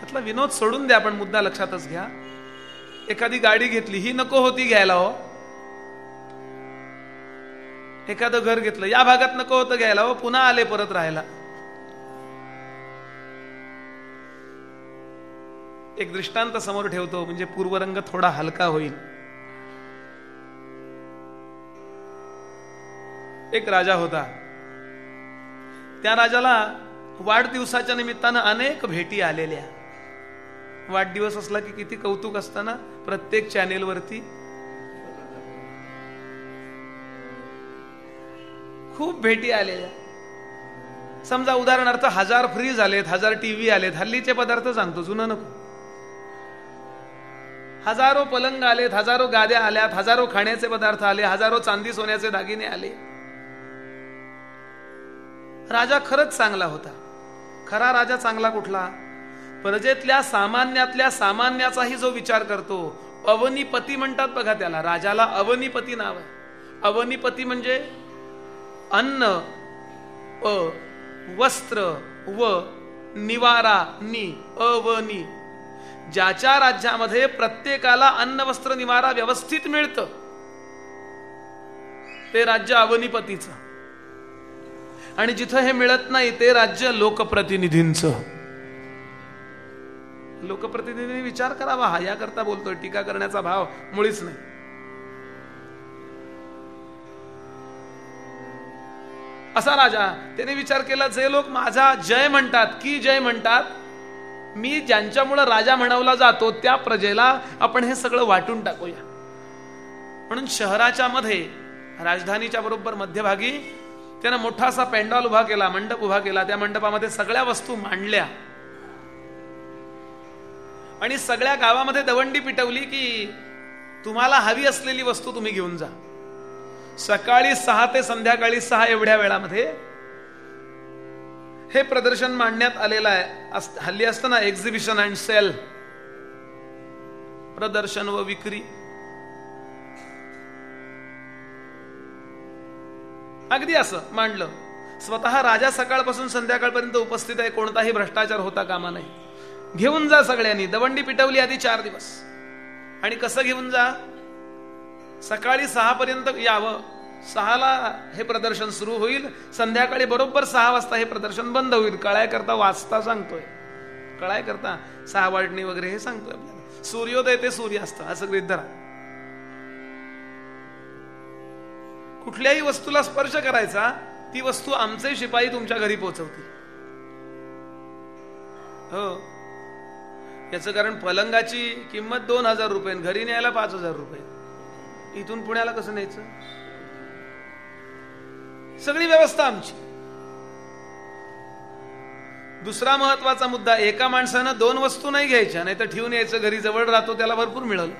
त्यातला विनोद सोडून द्या पण मुद्दा लक्षातच घ्या. एखादी गाडी घेतली ही नको होती घ्यायला हो. एखादं घर घेतलं. या भागात नको होतं घ्यायला हो. पुन्हा आले परत राहायला. एक दृष्टांत समोर ठेवतो म्हणजे पूर्वरंग थोडा हलका होईल. एक राजा होता. त्या राजाला वाढदिवसाच्या निमित्तानं अनेक भेटी आलेल्या. वाढदिवस असला की किती कौतुक असताना प्रत्येक चॅनेलवरती खूप भेटी आलेल्या. समजा उदाहरणार्थ हजार फ्रीज आलेत हजार टीव्ही आलेत हल्लीचे पदार्थ सांगतो जुनं नको. हजारो पलंग आलेत हजारो गाद्या आल्यात हजारो खाण्याचे पदार्थ आले हजारो चांदी सोन्याचे दागिने आले. राजा खरंच चांगला होता. खरा राजा चांगला कुठला? प्रजेतल्या सामान्यातल्या सामान्याचाही जो विचार करतो अवनीपती म्हणतात बघा त्याला राजाला अवनीपती नाव आहे. अवनीपती म्हणजे अन्न अ वस्त्र व निवारा नि अवनी ज्याच्या राज्यामध्ये प्रत्येकाला अन्न वस्त्र निवारा व्यवस्थित मिळतं ते राज्य अवनीपतीचं. आणि जिथं हे मिळत नाही ते राज्य लोकप्रतिनिधींचं. लोकप्रतिनिधींनी विचार करावा हा याकरता बोलतोय टीका करण्याचा भाव मुळीच नाही. असा राजा त्याने विचार केला जे लोक माझा जय म्हणतात की जय म्हणतात? मी ज्यांच्यामुळं राजा म्हणवला जातो त्या प्रजेला आपण हे सगळं वाटून टाकूया. म्हणून शहराच्या मध्ये राजधानीच्या बरोबर मध्यभागी त्यानं मोठा असा पेंडॉल उभा केला मंडप उभा केला त्या मंडपामध्ये सगळ्या वस्तू मांडल्या. आणि सगळ्या गावामध्ये दवंडी पिटवली की तुम्हाला हवी असलेली वस्तू तुम्ही घेऊन जा. सकाळी सहा ते संध्याकाळी सहा एवढ्या वेळामध्ये हे प्रदर्शन मांडण्यात आलेलं आहे. हल्ली असतं ना एक्झिबिशन अँड सेल प्रदर्शन व विक्री. अगदी असं मांडलं. स्वतः राजा सकाळपासून संध्याकाळपर्यंत उपस्थित आहे. कोणताही भ्रष्टाचार होता कामा नाही घेऊन जा सगळ्यांनी. दवंडी पिटवली आधी चार दिवस. आणि कसं घेऊन जा? सकाळी सहा पर्यंत यावं. सहाला हे प्रदर्शन सुरू होईल. संध्याकाळी बरोबर सहा वाजता हे प्रदर्शन बंद होईल. कळाय करता वाचता सांगतोय. कळाय करता सहा वाढणी वगैरे हे सांगतोय आपल्याला. सूर्योदय ते सूर्यास्त असं गृहित धरा. कुठल्याही वस्तूला स्पर्श करायचा ती वस्तू आमचे शिपाई तुमच्या घरी पोहोचवतील हो. याच कारण पलंगाची किंमत दोन हजार रुपये घरी न्यायला पाच हजार रुपये. इथून पुण्याला कसं न्यायचं? सगळी व्यवस्था आमची. दुसरा महत्त्वाचा मुद्दा एका माणसानं दोन वस्तू नाही घ्यायच्या नाही तर ठेवून यायचं घरी जवळ राहतो त्याला भरपूर मिळल.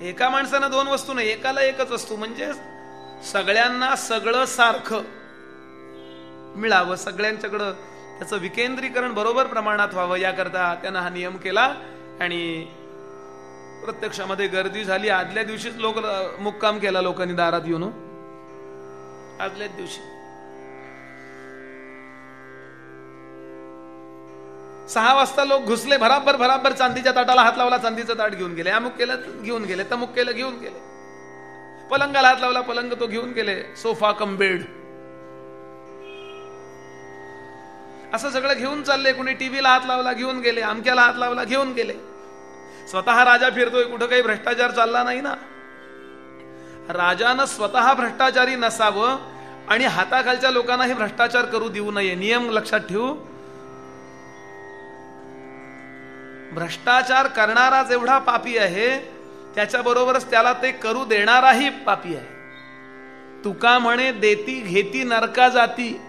एका माणसानं दोन वस्तू नाही एकाला एकच वस्तू म्हणजे सगळ्यांना सगळं सारखं मिळावं सगळ्यांच्याकडं त्याचं विकेंद्रीकरण बरोबर प्रमाणात व्हावं याकरता त्यानं हा नियम केला आणि प्रत्यक्षामध्ये गर्दी झाली. आदल्या दिवशीच लोक मुक्काम केला लोकांनी दारात येऊन. आदल्याच दिवशी. सहा वाजता लोक घुसले भराबर भराबर चांदीच्या ताटाला हात लावला चांदीचं ताट घेऊन गेले. अमुक केलं घेऊन गेले. तमुक केलं घेऊन गेले. पलंगाला हात लावला पलंग तो घेऊन गेले. सोफा कम बेड असं सगळं घेऊन चालले. कुणी टीव्हीला हात लावला घेऊन गेले. अमक्याला हात लावला घेऊन गेले. स्वतः राजा फिरतोय कुठं काही भ्रष्टाचार चालला नाही ना. राजानं स्वतः भ्रष्टाचारी नसावं आणि हाताखालच्या लोकांनाही भ्रष्टाचार करू देऊ नये. नियम लक्षात ठेवू. भ्रष्टाचार करणारा जेवढा पापी आहे त्याच्याबरोबरच त्याला ते करू देणाराही पापी आहे. तुका म्हणे देती घेती नरका जाती.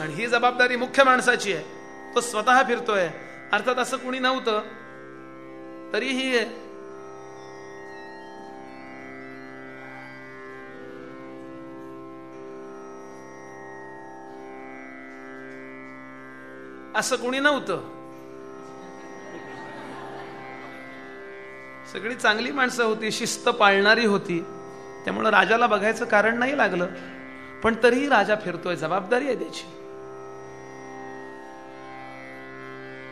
आणि ही जबाबदारी मुख्य माणसाची आहे. तो स्वतः फिरतोय. अर्थात असं कुणी नव्हतं तरीही असं कुणी नव्हतं. सगळी चांगली माणसं होती शिस्त पाळणारी होती. त्यामुळं राजाला बघायचं कारण नाही लागलं. पण तरीही राजा फिरतोय जबाबदारी आहे त्याची.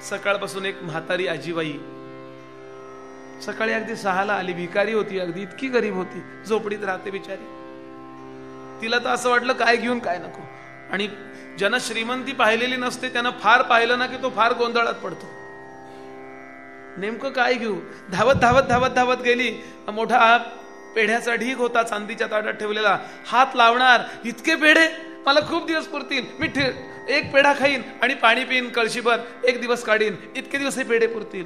सकाळपासून एक म्हातारी आजीबाई सकाळी अगदी सहाला आली भिकारी होती अगदी इतकी गरीब होती झोपडीत राहते बिचारी. तिला तर असं वाटलं काय घेऊन काय नको. आणि ज्यांना श्रीमंती पाहिलेली नसते त्यांना फार पाहिलं ना की तो फार गोंधळात पडतो. नेमकं काय घेऊ? धावत धावत धावत धावत गेली. मोठा पेढ्याचा ढीक होता चांदीच्या ताटात ठेवलेला. हात लावणार इतके पेढे? मला खूप दिवस पुरतील. मी एक पेढा खाईन आणि पाणी पिईन कळशीभर एक दिवस काढीन इतके दिवस हे पेढे पुरतील.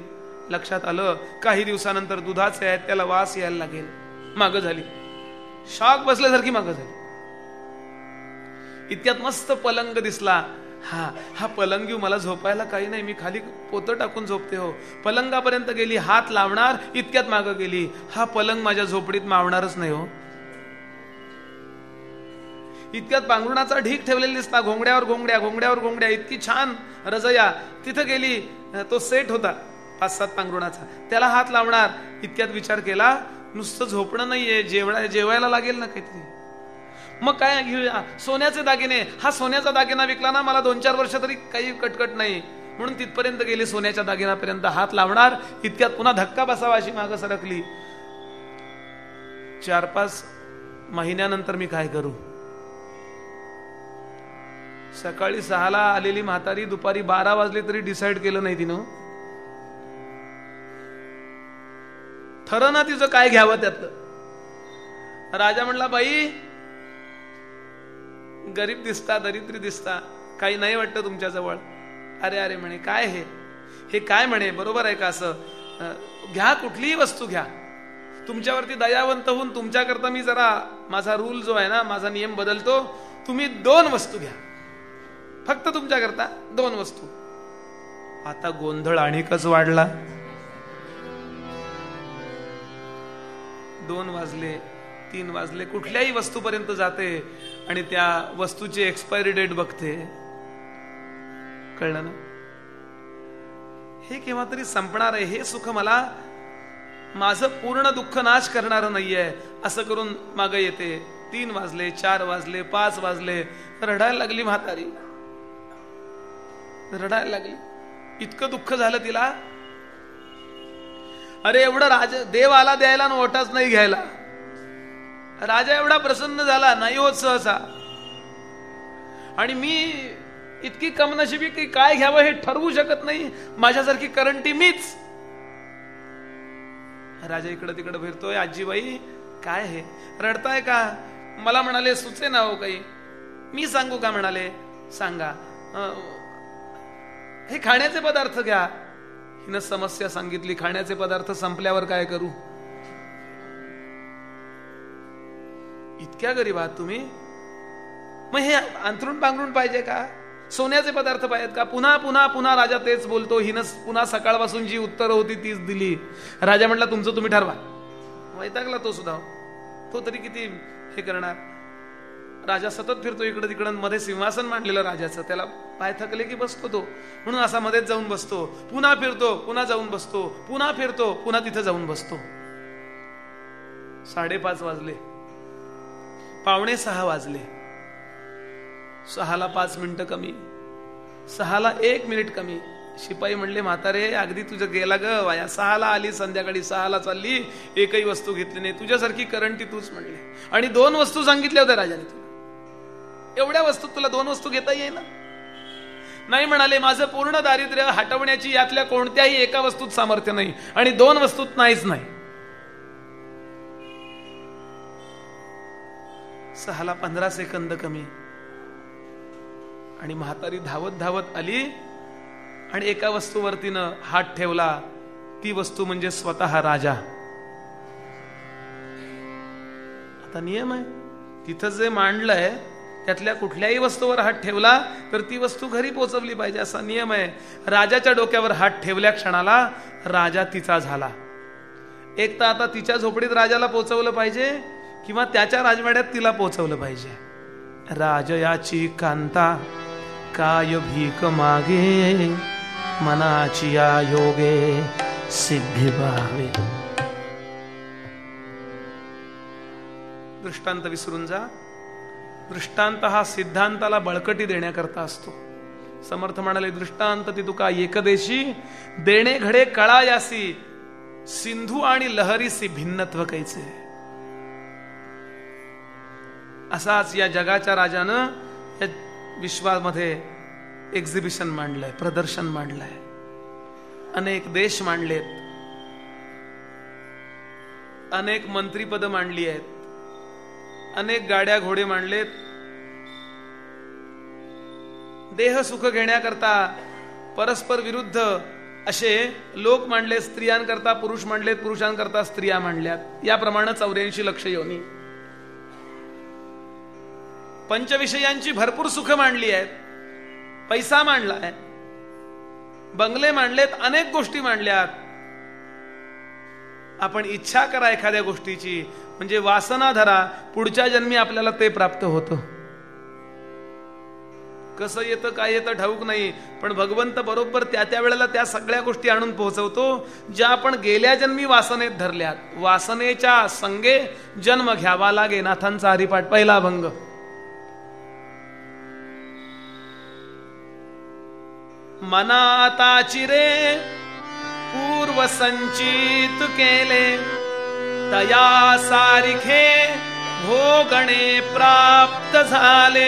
लक्षात आलं काही दिवसानंतर दुधाचे आहेत त्याला वास यायला लागेल. माग झाली. शॉक बसल्यासारखी माग झाली. इतक्यात मस्त पलंग दिसला. हा हा पलंग येऊ मला झोपायला काही नाही मी खाली पोतं टाकून झोपते हो. पलंगापर्यंत गेली हात लावणार इतक्यात माग गेली. हा पलंग माझ्या झोपडीत मावणारच नाही हो. इतक्यात पांघरुणाचा ढीक ठेवलेली दिसता. घोंगड्यावर घोंगड्या घोंगड्यावर घोंगड्या. इतकी छान रजया. तिथं गेली तो सेट होता पाच सात पांघरुणाचा त्याला हात लावणार इतक्यात विचार केला नुसतं झोपणं नाहीये जेवणा जेवायला लागेल ना काहीतरी. मग काय घेऊया सोन्याचे दागिने. हा सोन्याचा दागिना विकला ना मला दोन चार वर्ष तरी काही कटकट नाही. म्हणून तिथपर्यंत गेली सोन्याच्या दागिन्यापर्यंत हात लावणार. इतक्यात पुन्हा धक्का बसावा अशी माग सरकली. चार पाच महिन्यानंतर मी काय करू? सकाळी सहाला आलेली म्हातारी दुपारी बारा वाजले तरी डिसाईड केलं नाही तिनं. ठर ना तिचं काय घ्यावं त्यातलं. राजा म्हणला बाई गरीब दिसता दरिद्री दिसता काही नाही वाटतं तुमच्या जवळ अरे अरे म्हणे काय हे? हे काय म्हणे? बरोबर आहे का असं? घ्या कुठलीही वस्तू घ्या. तुमच्यावरती दयावंत होऊन तुमच्याकरता मी जरा माझा रूल जो आहे ना माझा नियम बदलतो. तुम्ही दोन वस्तू घ्या. फक्त तुमच्याकरता दोन वस्तू. आता गोंधळ आणिकच वाढला. दोन वाजले तीन वाजले कुठल्याही वस्तूपर्यंत जाते आणि त्या वस्तूची एक्सपायरी डेट बघते. कळलं ना? हे केव्हा तरी संपणार आहे हे सुख मला माझं पूर्ण दुःख नाश करणार नाहीये असं करून माग येते. तीन वाजले चार वाजले पाच वाजले रडायला लागली म्हातारी. रडायला लागली. इतकं दुःख झालं तिला. अरे एवढं राज देव आला द्यायला ना ओटाच नाही घ्यायला. राजा एवढा प्रसन्न झाला नाही होत सहसा. आणि मी इतकी कमनशिबी की काय घ्यावं हे ठरवू शकत नाही. माझ्यासारखी करंटी मीच. राजा इकडं तिकडं फिरतोय आजीबाई काय हे? रडताय का? मला म्हणाले सुचे ना हो काही. मी सांगू का म्हणाले? सांगा. हे खाण्याचे पदार्थ घ्या. हिनं समस्या सांगितली खाण्याचे पदार्थ संपल्यावर काय करू? इतक्या गरीब आहात तुम्ही? मग हे अंथरून पांघरून पाहिजे का? सोन्याचे पदार्थ पाहिजेत का? पुन्हा पुन्हा पुन्हा राजा तेच बोलतो. हिनं पुन्हा सकाळपासून जी उत्तर होती तीच दिली. राजा म्हटला तुमचं तुम्ही ठरवा. वैतागला तो सुद्धा. तो तरी किती हे करणार? राजा सतत फिरतो इकडं तिकडं मध्ये सिंहासन मांडलेलं राजाचं. त्याला पाय थकले की बसतो तो. म्हणून असा मध्येच जाऊन बसतो. पुन्हा फिरतो पुन्हा जाऊन बसतो पुन्हा फिरतो पुन्हा तिथं जाऊन बसतो. साडेपाच वाजले. पावणे सहा वाजले. सहाला पाच मिनिटं कमी. सहाला एक मिनिट कमी. शिपाई म्हणले म्हातारे अगदी तुझं गेला ग वाया. सहाला आली संध्याकाळी सहाला चालली. एकही वस्तू घेतली नाही. तुझ्यासारखी करंटी तूच म्हणले. आणि दोन वस्तू सांगितल्या होत्या राजाने तुला. एवढ्या वस्तू तुला दोन वस्तू घेता येईल नाही म्हणाले माझं पूर्ण दारिद्र्य हटवण्याची यातल्या कोणत्याही एका वस्तूत सामर्थ्य नाही आणि दोन वस्तूत नाहीच नाही. सहाला पंधरा सेकंद कमी. आणि म्हातारी धावत धावत आली आणि एका वस्तूवरतीनं हात ठेवला. ती वस्तू म्हणजे स्वतः राजा. आता नियम आहे. तिथं जे मांडलंय त्यातल्या कुठल्याही वस्तूवर हात ठेवला तर ती वस्तू घरी पोचवली पाहिजे असा नियम आहे. राजाच्या डोक्यावर हात ठेवल्या क्षणाला राजा तिचा झाला. एक तर आता तिच्या झोपडीत राजाला पोचवलं पाहिजे किंवा त्याच्या राजवाड्यात तिला पोचवलं पाहिजे. राजयाची कांता काय भीक मागे? मनाची या योगे सिद्धी व्हावे. दृष्टांत विसरून जा. दृष्टांत हा सिद्धांताला बळकटी देण्याकरता असतो. समर्थ म्हणाले दृष्टांत ती तुका एकदेशी देणे घडे कळा यासी सिंधू आणि लहरीसी भिन्नत्व कैचे असाच या जगाच्या राजानं या विश्वामध्ये एक्झिबिशन मांडलंय प्रदर्शन मांडलंय. अनेक देश मांडलेत. अनेक मंत्रीपद मांडली आहेत. अनेक गाड्या घोडे मांडलेत. देह सुख घेण्याकरता परस्पर विरुद्ध असे लोक मांडले स्त्रियांकरता पुरुष मांडलेत पुरुषांकरता स्त्रिया मांडल्यात. याप्रमाणे चौऱ्याऐंशी लक्ष योनी. पंचविषयांची भरपूर सुख मांडली आहेत. पैसा मांडलाय. बंगले मांडलेत अनेक गोष्टी मांडल्यात. आपण इच्छा करा एखाद्या गोष्टीची. म्हणजे वासना धरा पुढच्या जन्मी आपल्याला ते प्राप्त होतं. कसं येतं काय येतं ठाऊक नाही. पण भगवंत बरोबर त्या त्या वेळेला त्या सगळ्या गोष्टी आणून पोहोचवतो ज्या आपण गेल्या जन्मी वासनेत धरल्यात. वासनेच्या संगे जन्म घ्यावा लागे नाथांचा हरिपाठ पहिला भंग मनाताची रे पूर्व संचित केले। तया सारिखे भोगणे प्राप्त झाले।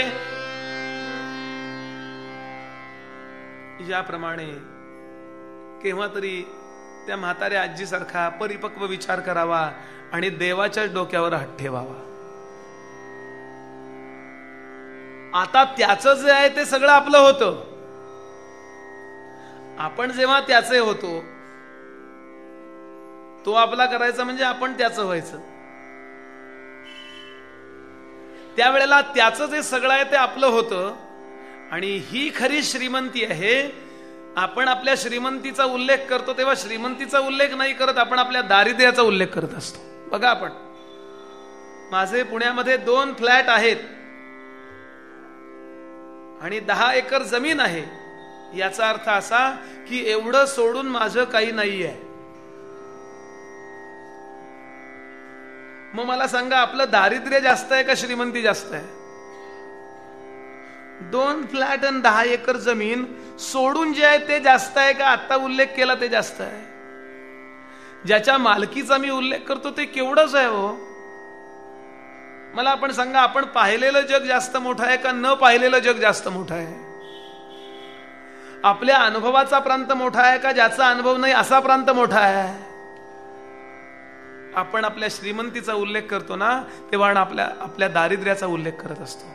याप्रमाणे केव्हा तरी त्या म्हाताऱ्या आजीसारखा परिपक्व विचार करावा आणि देवाच्याच डोक्यावर हात ठेवावा। आता त्याच जे आहे ते सगळं आपलं होतं। आपण जेव्हा त्याचे होतो तो आपला करायचा म्हणजे आपण त्याचं व्हायचं. त्यावेळेला त्याचं जे सगळं आहे ते आपलं होतं. आणि ही खरी श्रीमंती आहे. आपण आपल्या श्रीमंतीचा उल्लेख करतो तेव्हा श्रीमंतीचा उल्लेख नाही करत आपण आपल्या दारिद्र्याचा उल्लेख करत असतो. बघा आपण. माझे पुण्यामध्ये दोन फ्लॅट आहेत. आणि दहा एकर जमीन आहे. याचा अर्थ असा की एवढं सोडून माझं काही नाही आहे मग मला सांगा आपलं दारिद्र्य जास्त आहे का श्रीमंती जास्त आहे? दोन फ्लॅट आणि दहा एकर जमीन सोडून जे आहे ते जास्त आहे का? आता उल्लेख केला ते जास्त आहे. ज्याच्या मालकीचा मी उल्लेख करतो ते केवढंच आहे हो. मला आपण सांगा आपण पाहिलेलं जग जास्त मोठं आहे का? न पाहिलेलं जग जास्त मोठं आहे. आपल्या अनुभवाचा प्रांत मोठा आहे का? ज्याचा अनुभव नाही असा प्रांत मोठा आहे. आपण आपल्या श्रीमंतीचा उल्लेख करतो ना तेव्हा आपल्या आपल्या दारिद्र्याचा उल्लेख करत असतो.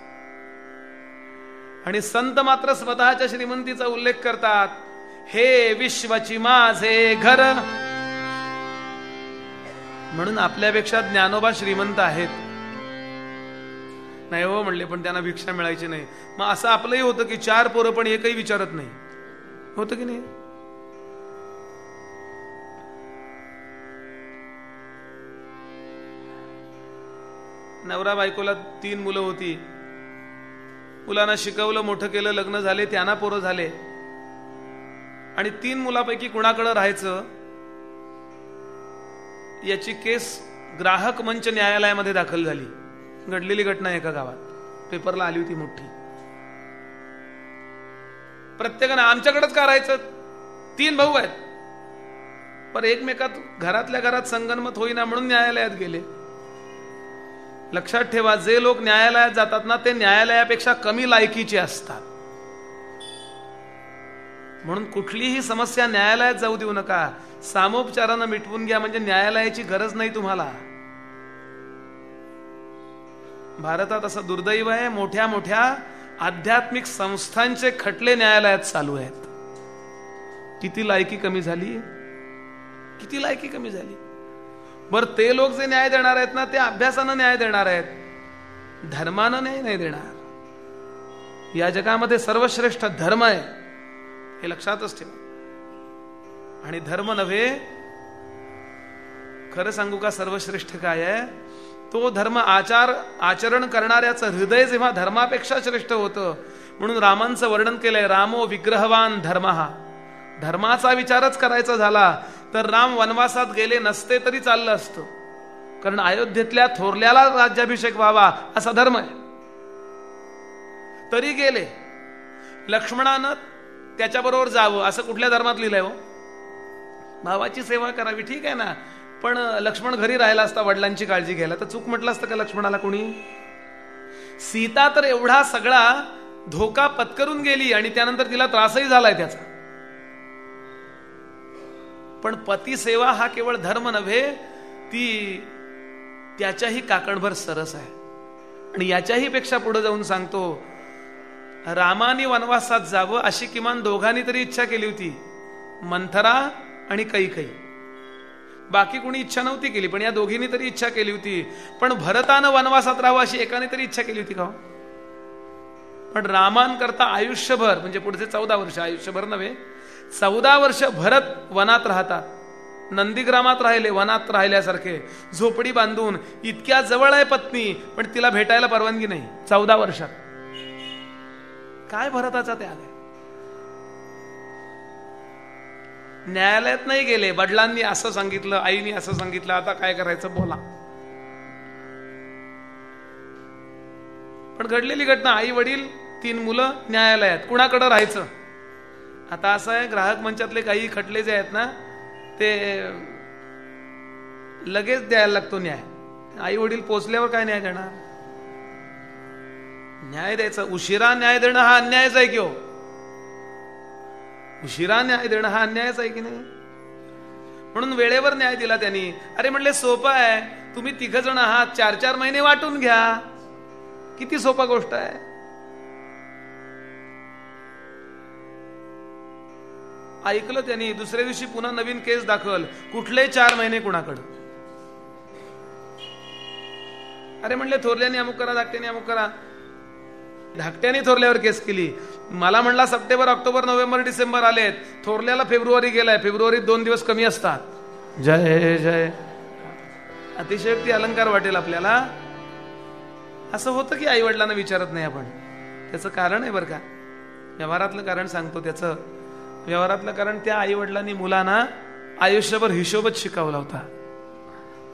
आणि संत मात्र स्वतःच्या श्रीमंतीचा उल्लेख करतात. हे विश्वची माझे घर. म्हणून आपल्यापेक्षा ज्ञानोबा श्रीमंत आहेत. नाही हो म्हणले पण त्यांना भिक्षा मिळायची नाही. मग असं आपलंही होतं की चार पोरं पण एकही विचारत नाही. होतं की नाही? नवरा बायकोला तीन मुलं होती. मुलांना शिकवलं मोठं केलं लग्न झाले त्यांना पोरं झाले. आणि तीन मुलापैकी कुणाकडं राहायचं? याची केस ग्राहक मंच न्यायालयामध्ये दाखल झाली. घडलेली घटना एका गावात. पेपरला आली होती मोठी. प्रत्येकानं आमच्याकडेच का राहायचं? तीन भाऊ आहेत. पण एकमेकात घरातल्या घरात संगनमत होईना म्हणून न्यायालयात गेले. लक्षात ठेवा जे लोक न्यायालयात जातात ना ते न्यायालयापेक्षा कमी लायकीचे असतात. म्हणून कुठलीही समस्या न्यायालयात जाऊ देऊ नका. सामोपचारानं मिटवून घ्या म्हणजे न्यायालयाची गरज नाही तुम्हाला. भारतात असं दुर्दैव आहे मोठ्या मोठ्या आध्यात्मिक संस्थांचे खटले न्यायालयात चालू आहेत. किती लायकी कमी झाली? किती लायकी कमी झाली? बर ते लोक जे न्याय देणार आहेत ना ते अभ्यासानं न्याय देणार आहेत. धर्मानं न्याय नाही देणार. या जगामध्ये सर्वश्रेष्ठ धर्म आहे हे लक्षातच ठेवा. आणि धर्म नव्हे खरं सांगू का सर्वश्रेष्ठ काय आहे? तो धर्म आचार आचरण करणाऱ्याचं हृदय जेव्हा धर्मापेक्षा श्रेष्ठ होतं म्हणून रामांचं वर्णन केलंय रामो विग्रहवान धर्म. हा धर्माचा विचारच करायचा झाला तर राम वनवासात गेले नसते तरी चाललं असतं. कारण अयोध्येतल्या थोरल्याला राज्याभिषेक व्हावा असा धर्म आहे. तरी गेले. लक्ष्मणानं त्याच्याबरोबर जावं असं कुठल्या धर्मात लिहिलंय हो? भावाची सेवा करावी ठीक आहे ना. पण लक्ष्मण घरी राहिला असता वडिलांची काळजी घ्यायला तर चूक म्हटलं असतं का लक्ष्मणाला कोणी? सीता तर एवढा सगळा धोका पत्करून गेली आणि त्यानंतर तिला त्रासही झालाय त्याचा. पण पती सेवा हा केवळ धर्म नव्हे ती त्याच्याही काकणभर सरस आहे. आणि याच्याही पेक्षा पुढे जाऊन सांगतो रामानी वनवासात जावं अशी किमान दोघांनी तरी इच्छा केली होती मंथरा आणि कैकई. बाकी कोणी इच्छा नव्हती केली पण या दोघींनी तरी इच्छा केली होती. पण भरतानं वनवासात राहावं अशी एकाने तरी इच्छा केली होती का हो? पण रामांकरता आयुष्यभर म्हणजे पुढचे चौदा वर्ष आयुष्यभर नव्हे चौदा वर्ष भरत वनात राहतात नंदीग्रामात राहिले वनात राहिल्यासारखे. झोपडी बांधून इतक्या जवळ आहे पत्नी पण तिला भेटायला परवानगी नाही. चौदा वर्षात. काय भरताचा त्याग आहे? न्यायालयात नाही गेले. वडिलांनी असं सांगितलं आईनी असं सांगितलं. आता काय करायचं बोला. पण घडलेली घटना आई वडील तीन मुलं न्यायालयात. कुणाकडं राहायचं? आता असं आहे ग्राहक मंचातले काही खटले जे आहेत ना ते लगेच द्यायला लागतो न्याय. आई वडील पोचल्यावर काय न्याय देणार? न्याय द्यायचा. उशिरा न्याय देणं हा अन्यायच आहे की हो? उशिरा न्याय देणं हा अन्यायच आहे की नाही? म्हणून वेळेवर न्याय दिला त्यांनी. अरे म्हणले सोपं आहे. तुम्ही तिघ जण आहात. चार चार महिने वाटून घ्या. किती सोपा गोष्ट आहे. ऐकलं त्यांनी. दुसऱ्या दिवशी पुन्हा नवीन केस दाखल. कुठले चार महिने कुणाकडं? अरे म्हणले थोरल्याने अमुक करा धाकट्याने अमुक करा. धाकट्याने थोरल्यावर केस केली. मला म्हणला सप्टेंबर ऑक्टोबर नोव्हेंबर डिसेंबर आलेत. थोरल्याला फेब्रुवारी गेलाय. फेब्रुवारीत दोन दिवस कमी असतात. जय जय. अतिशयोक्ती अलंकार वाटेल आपल्याला. असं होतं की आई वडिलांना विचारत नाही आपण. त्याचं कारण आहे बरं का. व्यवहारातलं कारण सांगतो त्याचं. व्यवहारातलं कारण त्या आई वडिलांनी मुलांना आयुष्यभर हिशोबच शिकवला होता.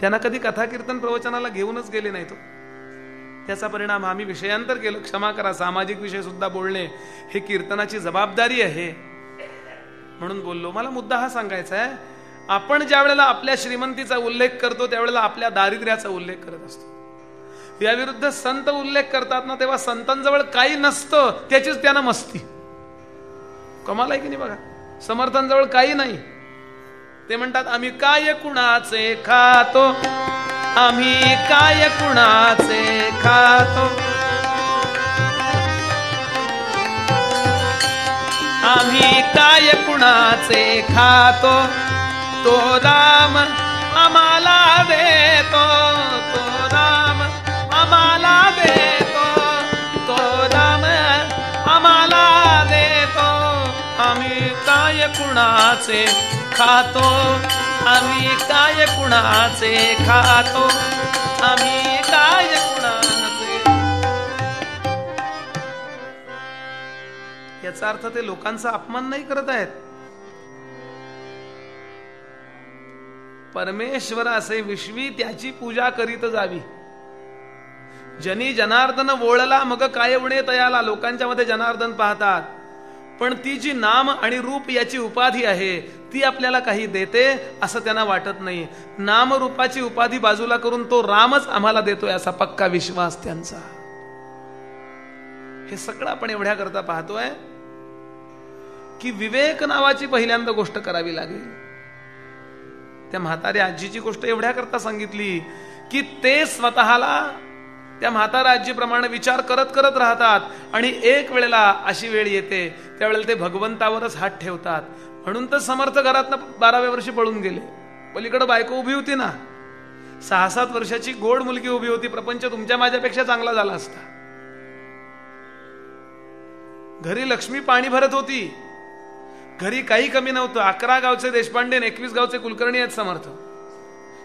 त्यांना कधी कथा कीर्तन प्रवचनाला घेऊनच गेले नाही तो हो. त्याचा परिणाम आम्ही विषयांतर केलं. क्षमा करा सामाजिक विषय सुद्धा बोलणे हे कीर्तनाची जबाबदारी आहे. म्हणून बोललो मला मुद्दा हा सांगायचा आहे. आपण ज्या वेळेला आपल्या श्रीमंतीचा उल्लेख करतो त्यावेळेला आपल्या दारिद्र्याचा उल्लेख करत असतो. याविरुद्ध संत उल्लेख करतात ना तेव्हा संतांजवळ काही नसतं त्याचीच त्यांना मस्ती. कमाल आहे की नाही बघा? समर्थांजवळ काही नाही. ते म्हणतात आम्ही काय कुणाचे खातो? आम्ही काय कुणाचे खातो? आम्ही काय कुणाचे खातो? तो राम आम्हाला देतो. कुणाचे? खातो. आम्ही काय कुणाचे? खातो. आम्ही काय कुणाचे? याचा अर्थ ते लोकांचा अपमान नाही करत आहेत. परमेश्वर असे विश्वी त्याची पूजा करीत जावी. जनी जनार्दन वोळला मग काय उणे तयाला? लोकांच्या मध्ये जनार्दन पाहतात. पण ती जी नाम आणि रूप याची उपाधी आहे ती आपल्याला काही देते असं त्यांना वाटत नाही. नामरूपाची उपाधी बाजूला करून तो रामच आम्हाला देतोय असा पक्का विश्वास त्यांचा. हे सगळं आपण एवढ्या करता पाहतोय की विवेक नावाची पहिल्यांदा गोष्ट करावी लागेल. त्या म्हाताऱ्या आजीची गोष्ट एवढ्या करता सांगितली की ते स्वतःला त्या म्हातारा आजीप्रमाणे विचार करत करत राहतात आणि एक वेळेला अशी वेळ येते त्यावेळेला ते भगवंतावरच हात ठेवतात. म्हणून तर समर्थ घरात बाराव्या वर्षी पळून गेले. पलीकडे बायको उभी होती ना. सहा सात वर्षाची गोड मुलगी उभी होती. प्रपंच तुमच्या माझ्यापेक्षा चांगला झाला असता. घरी लक्ष्मी पाणी भरत होती. घरी काही कमी नव्हतं. अकरा गावचे देशपांडे एकवीस गावचे कुलकर्णी आहेत समर्थ.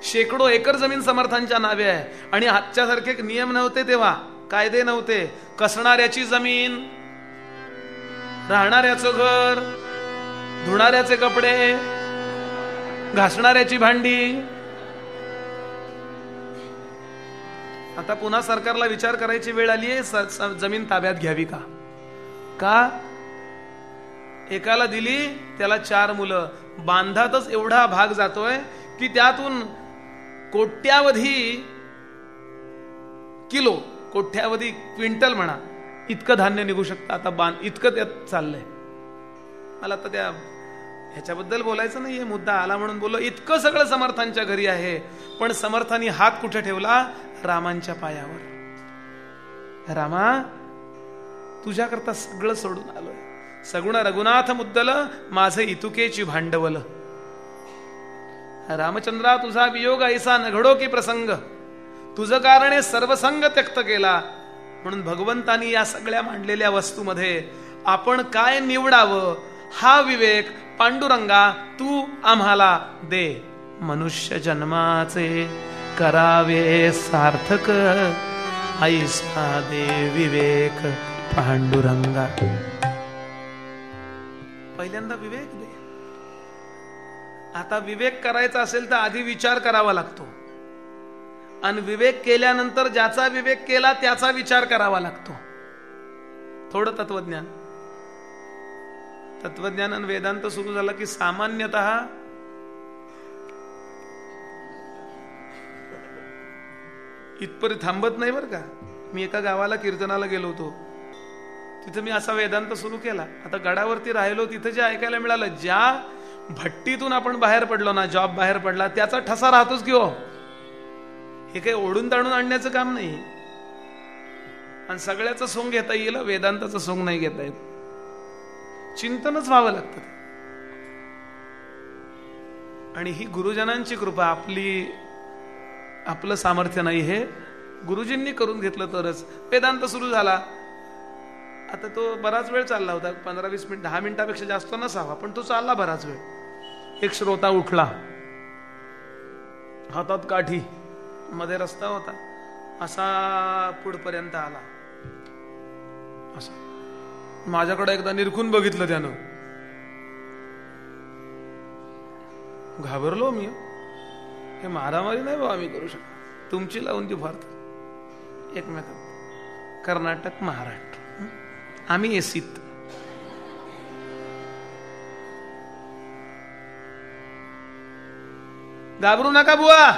शेकडो एकर जमीन समर्थांच्या नावे आहे. आणि आजच्यासारखे नियम नव्हते तेव्हा कायदे नव्हते. कसणाऱ्याची जमीन राहणाऱ्याचं घर धुणाऱ्याचे कपडे घासणाऱ्याची भांडी. आता पुन्हा सरकारला विचार करायची वेळ आली आहे जमीन ताब्यात घ्यावी का? का? एकाला दिली त्याला चार मुलं. बांधातच एवढा भाग जातोय की त्यातून कोट्यावधी किलो कोट्यावधी क्विंटल म्हणा इतकं धान्य निघू शकतं. आता बांध इतकं त्यात चाललंय. मला आता त्या ह्याच्याबद्दल बोलायचं नाही हे मुद्दा आला म्हणून बोललो. इतकं सगळं समर्थांच्या घरी आहे पण समर्थांनी हात कुठे ठेवला? रामांच्या पायावर. रामा तुझ्याकरता सगळं सोडून आलोय. सगुण रघुनाथ मुद्दल माझे इतुकेची भांडवलं. रामचंद्रा तुझा वियोग ऐसा नघडो की प्रसंग. तुझं कारणे सर्वसंग त्यक्त केला. म्हणून भगवंतानी या सगळ्या मांडलेल्या वस्तूमध्ये आपण काय निवडावं? हा विवेक पांडुरंगा तू आम्हाला दे. मनुष्य जन्माचे करावे सार्थक. ऐसा दे विवेक पांडुरंगा. पहिल्यांदा विवेक दे. आता विवेक करायचा असेल तर आधी विचार करावा लागतो. आणि विवेक केल्यानंतर ज्याचा विवेक केला त्याचा विचार करावा लागतो. थोडं तत्वज्ञान. तत्वज्ञान आणि वेदांत सुरू झाला की सामान्यतः इथपर्यंत थांबत नाही बरं का? मी एका गावाला कीर्तनाला गेलो होतो. तिथं मी असा वेदांत सुरू केला. आता गडावरती राहिलो तिथं जे ऐकायला मिळालं ज्या भट्टीतून आपण बाहेर पडलो ना जॉब बाहेर पडला त्याचा ठसा राहतोच किंवा हो. हे. काही ओढून ताणून आणण्याचं काम नाही. आणि सगळ्याचं सोंग घेता येईल वेदांताचं सोंग नाही घेता येत. चिंतनच व्हावं लागतं आणि ही गुरुजनांची कृपा आपली आपलं सामर्थ्य नाही हे. गुरुजींनी करून घेतलं तरच. वेदांत सुरू झाला. आता तो बराच वेळ चालला होता पंधरा वीस मिनिट दहा मिनिटापेक्षा जास्त नसावा पण तो चालला बराच वेळ. एक श्रोता उठला. हातात काठी मध्ये रस्ता होता. असा पुढपर्यंत आला. असा. माझ्याकडे एकदा निरखून बघितलं त्यानं. घाबरलो मी. हे मारामारी नाही बाबा आम्ही करू शकतो. तुमची लावून ती फार. एकमेकात. कर्नाटक महाराष्ट्र. आम्ही एसीत घाबरू नका बुवा.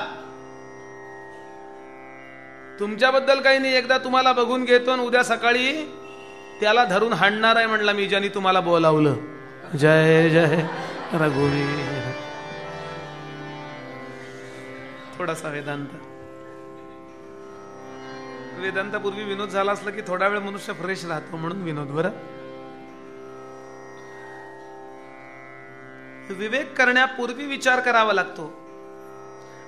तुमच्याबद्दल काही नाही. एकदा तुम्हाला बघून घेतो आणि उद्या सकाळी त्याला धरून हाणणार आहे म्हणला मी ज्यांनी तुम्हाला बोलावलं. जय जय रघुवीर. थोडासा वेदांत. वेदांतापूर्वी विनोद झाला असला की थोडा वेळ मनुष्य फ्रेश राहतो म्हणून विनोद बर? विवेक करण्यापूर्वी विचार करावा लागतो.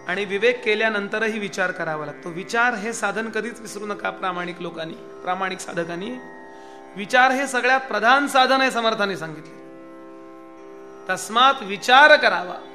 आणि विवेक केल्यानंतरही विचार करावा लागतो. विचार हे साधन कधीच विसरू नका प्रामाणिक लोकांनी प्रामाणिक साधकांनी. विचार हे सगळ्यात प्रधान साधन आहे समर्थाने सांगितले. तस्मात विचार करावा.